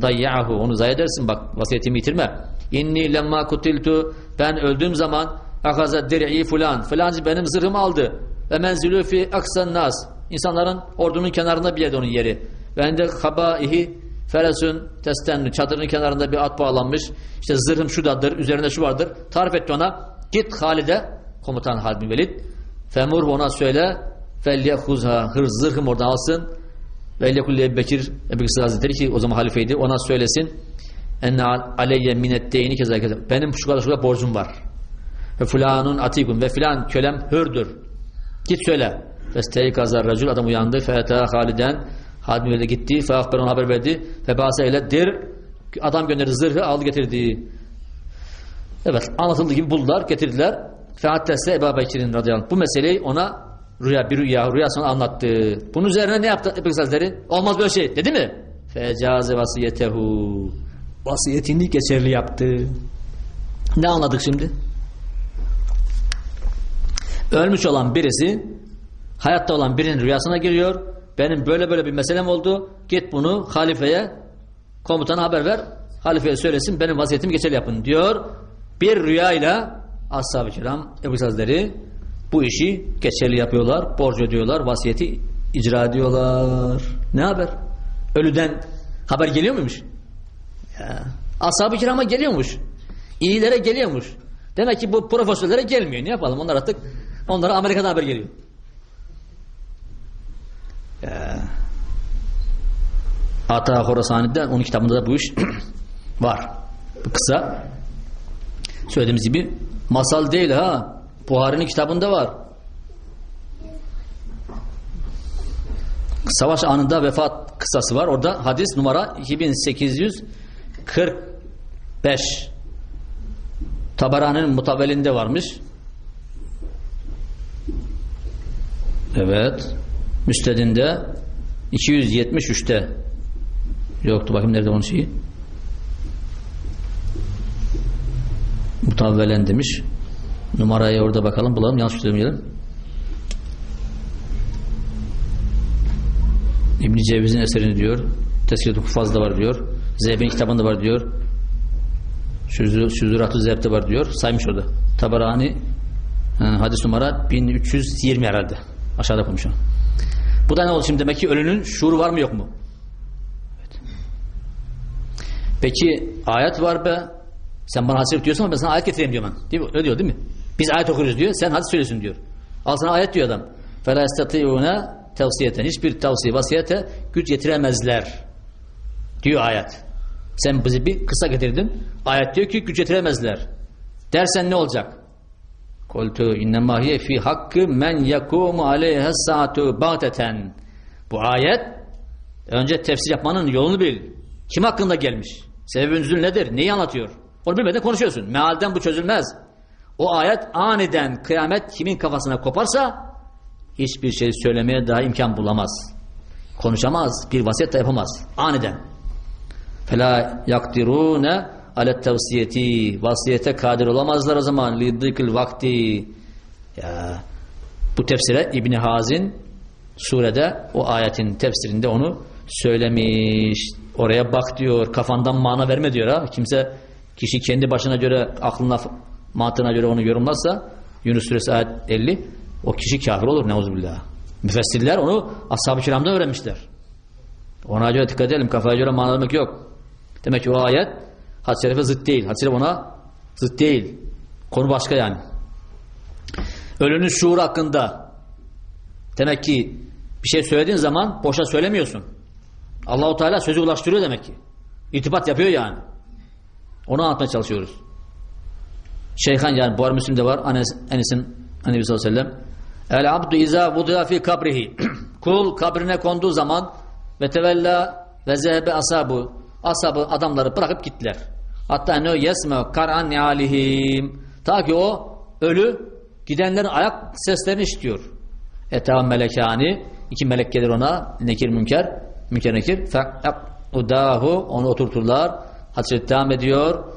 Dayyahu onu zayi edersin bak vasiyetimi yitirme. İnni lemma kutiltu ben öldüğüm zaman akaza dir'i fulan. Falancı benim zırhımı aldı. Ve menzilü fi aksan nas. İnsanların ordunun kenarında bir yerde onun yeri. Ve ende habaihi feresün testenlü. Çadırın kenarında bir at bağlanmış. İşte zırhım şudadır, üzerinde şu vardır. Tarif etti ona. Git Halid'e komutan Halid Velid Femur ona söyle felyekuzha hır zırhım oradan alsın ve lekulli Ebu Bekir Ebu Bekir Hazretleri ki o zaman halifeydi ona söylesin enne aleyye minetteyni keza keza benim şu kadar şu kadar borcum var ve fulanun atikun ve filan kölem hürdür git söyle festeykaza racul adam uyandı feta haliden Halid bin gitti fe ona haber verdi fe base ile dir adam gönderdi zırhı aldı getirdi evet anlatıldığı gibi buldular getirdiler Fehattese Ebu Bekir'in radıyallahu Bu meseleyi ona rüya bir rüya rüyasını anlattı. Bunun üzerine ne yaptı Ebu Hazretleri? Olmaz böyle şey dedi mi? Fecaze vasiyetehu. Vasiyetini geçerli yaptı. Ne anladık şimdi? Ölmüş olan birisi hayatta olan birinin rüyasına giriyor. Benim böyle böyle bir meselem oldu. Git bunu halifeye komutana haber ver. Halifeye söylesin benim vasiyetimi geçerli yapın diyor. Bir rüyayla Ashab-ı kiram Ebu Hazretleri bu işi geçerli yapıyorlar, borç ödüyorlar, vasiyeti icra ediyorlar. Ne haber? Ölüden haber geliyor muymuş? Ya. Ashab-ı kirama geliyormuş. İyilere geliyormuş. Demek ki bu profesörlere gelmiyor. Ne yapalım? Onlar artık onlara Amerika'dan haber geliyor. Ya. Ata Horasani'de onun kitabında da bu iş var. Kısa söylediğimiz gibi Masal değil ha. Buhari'nin kitabında var. Savaş anında vefat kısası var. Orada hadis numara 2845. Tabarani'nin mutavelinde varmış. Evet. Müstedinde 273'te yoktu. Bakayım nerede onun şeyi. mutavvelen demiş. Numarayı orada bakalım bulalım yanlış söylemeyelim. İbn Ceviz'in eserini diyor. Tezkiret-i Kufaz'da var diyor. Zeyb'in kitabında var diyor. Süzürat-ı Zeb'de var diyor. Saymış orada. Tabarani hadis numara 1320 herhalde. Aşağıda konuşuyor. Bu da ne oldu şimdi? Demek ki ölünün şuuru var mı yok mu? Evet. Peki ayet var be sen bana hadis diyorsun ama ben sana ayet getireyim diyor ben. Değil mi? Öyle diyor değil mi? Biz ayet okuruz diyor. Sen hadis söylüyorsun diyor. Al sana ayet diyor adam. فَلَا يَسْتَطِعُونَ tavsiyeten. Hiçbir tavsiye, vasiyete güç getiremezler. Diyor ayet. Sen bizi bir kısa getirdin. Ayet diyor ki güç getiremezler. Dersen ne olacak? Kultu innema hiye fi hakkı men yakumu aleyha saatu bateten. Bu ayet önce tefsir yapmanın yolunu bil. Kim hakkında gelmiş? Sebebi nüzul nedir? Neyi anlatıyor? Onu bilmeden konuşuyorsun. Mealden bu çözülmez. O ayet aniden kıyamet kimin kafasına koparsa hiçbir şey söylemeye daha imkan bulamaz. Konuşamaz. Bir vasiyet de yapamaz. Aniden. فَلَا يَقْدِرُونَ ale tavsiyeti vasiyete kadir olamazlar o zaman. Liddikil vakti. Ya bu tefsire İbni Hazin surede o ayetin tefsirinde onu söylemiş. Oraya bak diyor kafandan mana verme diyor ha. Kimse kişi kendi başına göre aklına mantığına göre onu yorumlarsa Yunus suresi ayet 50 o kişi kafir olur. Neuzubillah müfessirler onu ashab-ı kiramdan öğrenmişler. Ona göre dikkat edelim. Kafaya göre mana vermek yok. Demek ki o ayet Hadis-i şerife zıt değil. Hadis-i şerif ona zıt değil. Konu başka yani. Ölünün şuur hakkında demek ki bir şey söylediğin zaman boşa söylemiyorsun. Allahu Teala sözü ulaştırıyor demek ki. İrtibat yapıyor yani. Onu anlatmaya çalışıyoruz. Şeyhan yani Buhar Müslim'de var. Enes'in Nebi sallallahu aleyhi ve sellem El abdu izâ vuduya fi kabrihi Kul kabrine konduğu zaman ve tevella ve zehebe asabu asabı adamları bırakıp gittiler. Hatta ne yesme kar'an alihim. Ta ki o ölü gidenlerin ayak seslerini işitiyor. Eta melekani iki melek gelir ona nekir münker münker nekir udahu onu oturturlar. Hadis devam ediyor.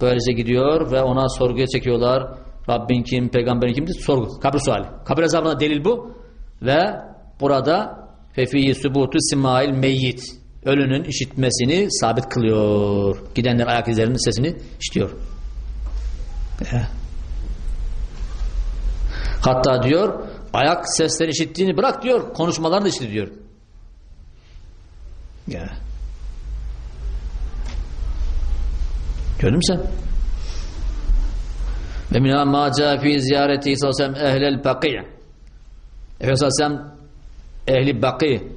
Böylece gidiyor ve ona sorguya çekiyorlar. Rabbin kim, peygamberin kimdir? Sorgu. Kabir suali. Kabir azabına delil bu. Ve burada fefihi subutu simail meyyit ölünün işitmesini sabit kılıyor. Gidenler ayak izlerinin sesini işitiyor. Hatta diyor ayak sesleri işittiğini bırak diyor konuşmalarını işitti diyor. Ya. Gördün mü sen? Ve minâ mâ câ ziyareti sallallahu ehlel bakî. Efendimiz ehli bakî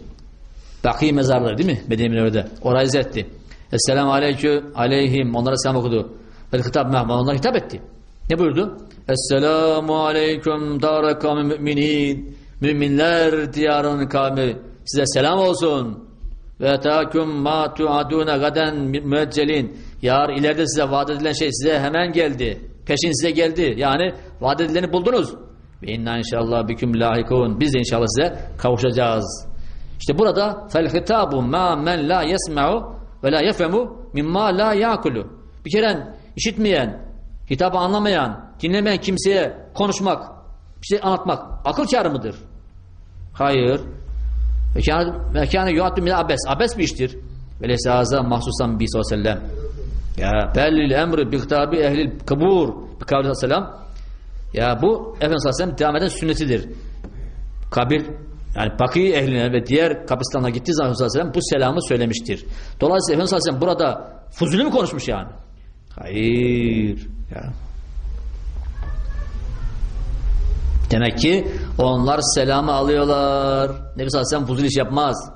Baki mezarları değil mi? Medine Münevver'de. Orayı zetti. Esselamu aleykü aleyhim. Onlara selam okudu. Ve hitap mehman. Onlara hitap etti. Ne buyurdu? Esselamu aleyküm dara kavmi müminin. Müminler diyarının kavmi. Size selam olsun. Ve takum ma tuaduna gaden müeccelin. Yar ileride size vaat edilen şey size hemen geldi. Peşin size geldi. Yani vaat edileni buldunuz. Ve inna inşallah büküm lahikun. Biz de inşallah size kavuşacağız. İşte burada fel hitabu ma men la yesma'u ve la yefemu mimma la yakulu. Bir kere işitmeyen, hitabı anlamayan, dinlemeyen kimseye konuşmak, bir şey anlatmak akıl kârı mıdır? Hayır. Mekâne yuaddü min abes. Abes bir iştir. Ve leyse azâ mahsusan bi sallallahu Ya bellil emri bi hitabi ehlil kabur bi kavli sallallahu Ya bu Efendimiz sallallahu aleyhi ve sellem devam eden sünnetidir. Kabir yani Baki ehline ve diğer kabristanlara gittiği zaman Aleyhisselam bu selamı söylemiştir. Dolayısıyla Efendimiz burada fuzuli mi konuşmuş yani? Hayır. Ya. Demek ki onlar selamı alıyorlar. Nebi Aleyhisselam fuzuli iş yapmaz.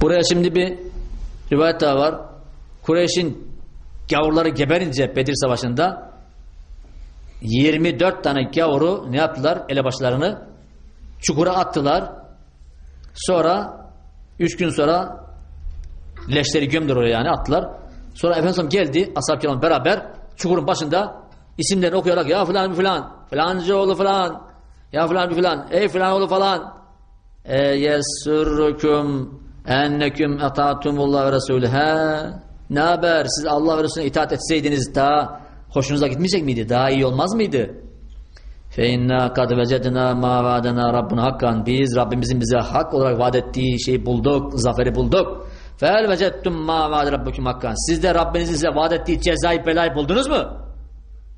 Buraya şimdi bir rivayet daha var. Kureyş'in gavurları geberince Bedir Savaşı'nda 24 tane gavuru ne yaptılar? Elebaşlarını çukura attılar. Sonra 3 gün sonra leşleri gömdür oraya yani attılar. Sonra Efendimiz geldi ashab kiramla beraber çukurun başında isimlerini okuyarak ya filan filan filancı oğlu filan ya filan filan ey filan oğlu falan e yesurrukum enneküm etatumullah ve resulühe ne haber siz Allah ve Resulüne itaat etseydiniz daha hoşunuza gitmeyecek miydi? Daha iyi olmaz mıydı? فَاِنَّا قَدْ وَجَدْنَا مَا وَعَدَنَا رَبُّنَا hakkan Biz Rabbimizin bize hak olarak vaat ettiği şeyi bulduk, zaferi bulduk. فَاَلْ وَجَدْتُمْ مَا وَعَدَ رَبُّكُمْ hakkan Siz de Rabbinizin size vaat ettiği cezayı belayı buldunuz mu?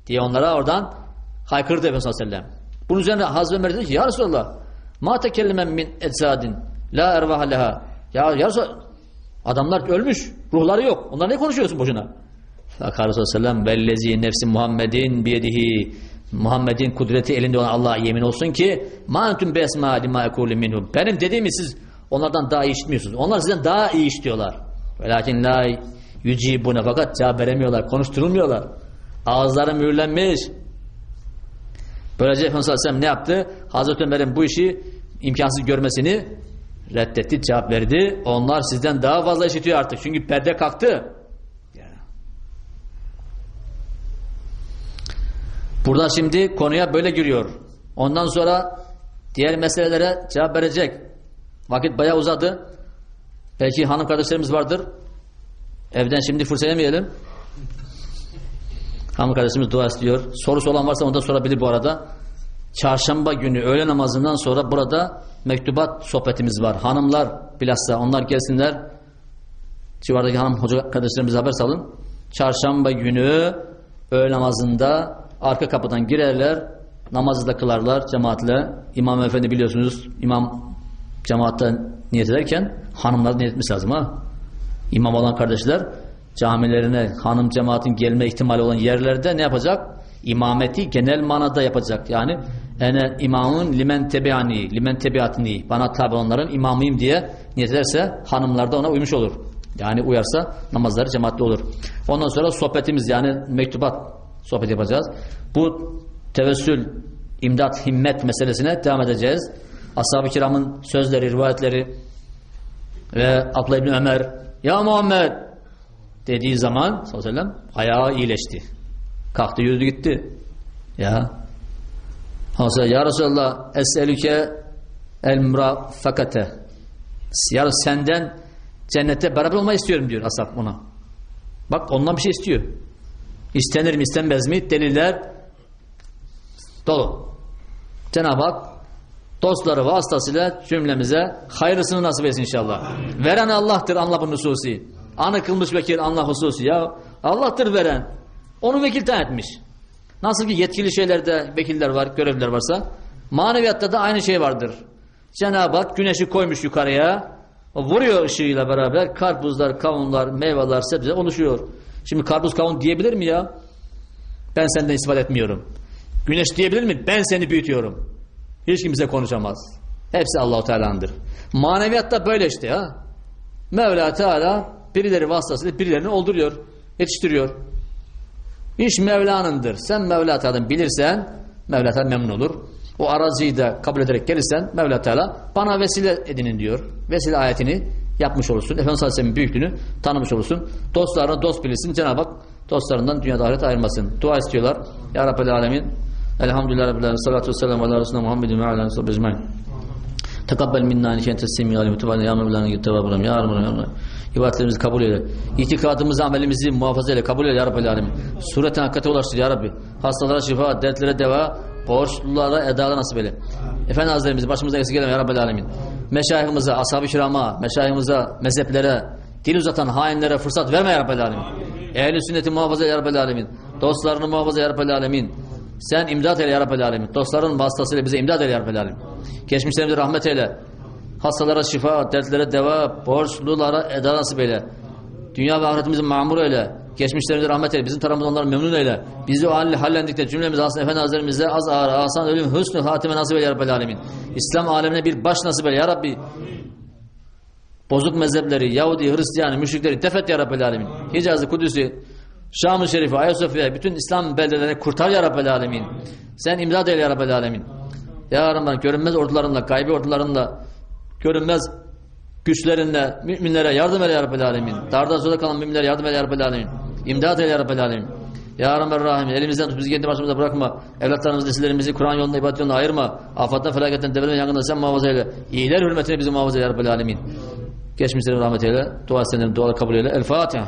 Diye onlara oradan haykırdı Efendimiz sallallahu aleyhi ve sellem. Bunun üzerine Hazreti Ömer dedi ki Ya Resulallah ma tekellimen min ecsadin la ervaha leha. Ya, ya Resulallah Adamlar ölmüş. Ruhları yok. Onlar ne konuşuyorsun boşuna? Fakar Aleyhisselam vellezi nefsi Muhammedin biyedihi Muhammed'in kudreti elinde olan Allah'a yemin olsun ki ma entum besma lima ekulu minhum. Benim dediğimi siz onlardan daha iyi işitmiyorsunuz. Onlar sizden daha iyi işitiyorlar. Velakin la yücibune fakat cevap veremiyorlar, konuşturulmuyorlar. Ağızları mühürlenmiş. Böylece Efendimiz Aleyhisselam ne yaptı? Hazreti Ömer'in bu işi imkansız görmesini reddetti, cevap verdi. Onlar sizden daha fazla işitiyor artık. Çünkü perde kalktı. Burada şimdi konuya böyle giriyor. Ondan sonra diğer meselelere cevap verecek. Vakit bayağı uzadı. Belki hanım kardeşlerimiz vardır. Evden şimdi fırsat yemeyelim. Hanım kardeşimiz dua istiyor. Sorusu olan varsa onu da sorabilir bu arada. Çarşamba günü öğle namazından sonra burada mektubat sohbetimiz var. Hanımlar bilhassa onlar gelsinler. Civardaki hanım hoca kardeşlerimize haber salın. Çarşamba günü öğle namazında arka kapıdan girerler. Namazı da kılarlar cemaatle. İmam efendi biliyorsunuz imam cemaatte niyet ederken hanımlar niyet etmesi lazım ha. İmam olan kardeşler camilerine hanım cemaatin gelme ihtimali olan yerlerde ne yapacak? İmameti genel manada yapacak. Yani ene imamın limen tebiani, limen tebiatni, bana tabi onların imamıyım diye niyet ederse hanımlar da ona uymuş olur. Yani uyarsa namazları cemaatli olur. Ondan sonra sohbetimiz yani mektubat sohbet yapacağız. Bu tevessül, imdat, himmet meselesine devam edeceğiz. Ashab-ı kiramın sözleri, rivayetleri ve Abdullah İbni Ömer Ya Muhammed dediği zaman sallallahu aleyhi ve sellem ayağı iyileşti. Kalktı yürüdü gitti. Ya Hasan ya Resulallah es'elüke el murafakate Ya senden cennette beraber olmayı istiyorum diyor ashab ona. Bak ondan bir şey istiyor. İstenir mi istenmez mi? Deliller dolu. Cenab-ı Hak dostları vasıtasıyla cümlemize hayırlısını nasip etsin inşallah. Amin. Veren Allah'tır anla bu hususi. Anı kılmış vekil anla hususi. Ya Allah'tır veren. Onu vekil etmiş. Nasıl ki yetkili şeylerde vekiller var, görevliler varsa maneviyatta da aynı şey vardır. Cenab-ı Hak güneşi koymuş yukarıya vuruyor ışığıyla beraber karpuzlar, kavunlar, meyveler, sebze oluşuyor. Şimdi karpuz kavun diyebilir mi ya? Ben senden ispat etmiyorum. Güneş diyebilir mi? Ben seni büyütüyorum. Hiç kimse konuşamaz. Hepsi Allahu Teala'ndır. Maneviyatta böyle işte ha. Mevla Teala birileri vasıtasıyla birilerini olduruyor, yetiştiriyor. İş Mevla'nındır. Sen Mevla Teala'dan bilirsen Mevla Teala memnun olur. O aracıyı da kabul ederek gelirsen Mevla Teala bana vesile edinin diyor. Vesile ayetini yapmış olursun. Efendimiz Aleyhisselam'ın büyüklüğünü tanımış olursun. Dostlarına dost bilirsin. Cenab-ı Hak dostlarından dünyada ahiret ayırmasın. Dua istiyorlar. Ya Rabbel Alemin. Elhamdülillah Rabbil Alemin. Salatu vesselamu ala Resulüne Muhammedin ve ala ecmain. Tekabbel minna inike ente semi alim. Tübâne ya Mevlana gittevâbıram. Ya Rabbil İbadetlerimizi kabul eyle. İtikadımızı, amelimizi muhafaza eyle. Kabul eyle ya Rabbil Alemin. Sureten hakikate ulaştır ya Rabbi. Hastalara şifa, dertlere deva, borçlulara edalar nasip eyle. Efendi Hazretlerimizi başımıza eksik eyleme ya Rabbil Alemin. Meşayihimize, ashab-ı kirama, meşayihimize, mezheplere, dil uzatan hainlere fırsat verme ya Rabbil Alemin. Ehl-i sünneti muhafaza ya Rabbil Alemin. Dostlarını muhafaza ya Rabbil Alemin. Sen imdat eyle ya Rabbil Alemin. Dostların vasıtasıyla bize imdat eyle ya Rabbil Alemin. Geçmişlerimize rahmet eyle. Hastalara şifa, dertlere deva, borçlulara eda nasip eyle. Dünya ve ahiretimizi mamur eyle. Geçmişlerimize rahmet eyle. Bizim tarafımızda onları memnun eyle. Bizi o halde hallendikte cümlemiz aslında Efendi Hazretlerimize az ağır, asan ölüm, hüsnü hatime nasip eyle ya Rabbil Alemin. İslam alemine bir baş nasip eyle ya Rabbi. Bozuk mezhepleri, Yahudi, Hristiyan, müşrikleri defet ya Rabbil Alemin. Hicazı, Kudüs'ü, Şam-ı Şerifi, Ayasofya, bütün İslam beldelerini kurtar ya Rabbil Alemin. Sen imdad eyle ya Rabbil Alemin. Ya Rabbi görünmez ordularınla, gaybi ordularınla, görünmez güçlerinle müminlere yardım eyle ya Rabbil Alemin. Darda zorda kalan müminlere yardım eyle ya Rabbil Alemin. İmdad eyle ya Rabbil Alemin. Ya Rabbi Rahim elimizden tut bizi kendi başımıza bırakma. Evlatlarımızı, nesillerimizi Kur'an yolunda, ibadet yolunda ayırma. Afattan, felaketten, devreden, yangından sen muhafaza eyle. İyiler hürmetine bizi muhafaza eyle ya Rabbil Alemin. Geçmişlerin rahmet eyle. Dua senin, dualar kabul eyle. El Fatiha.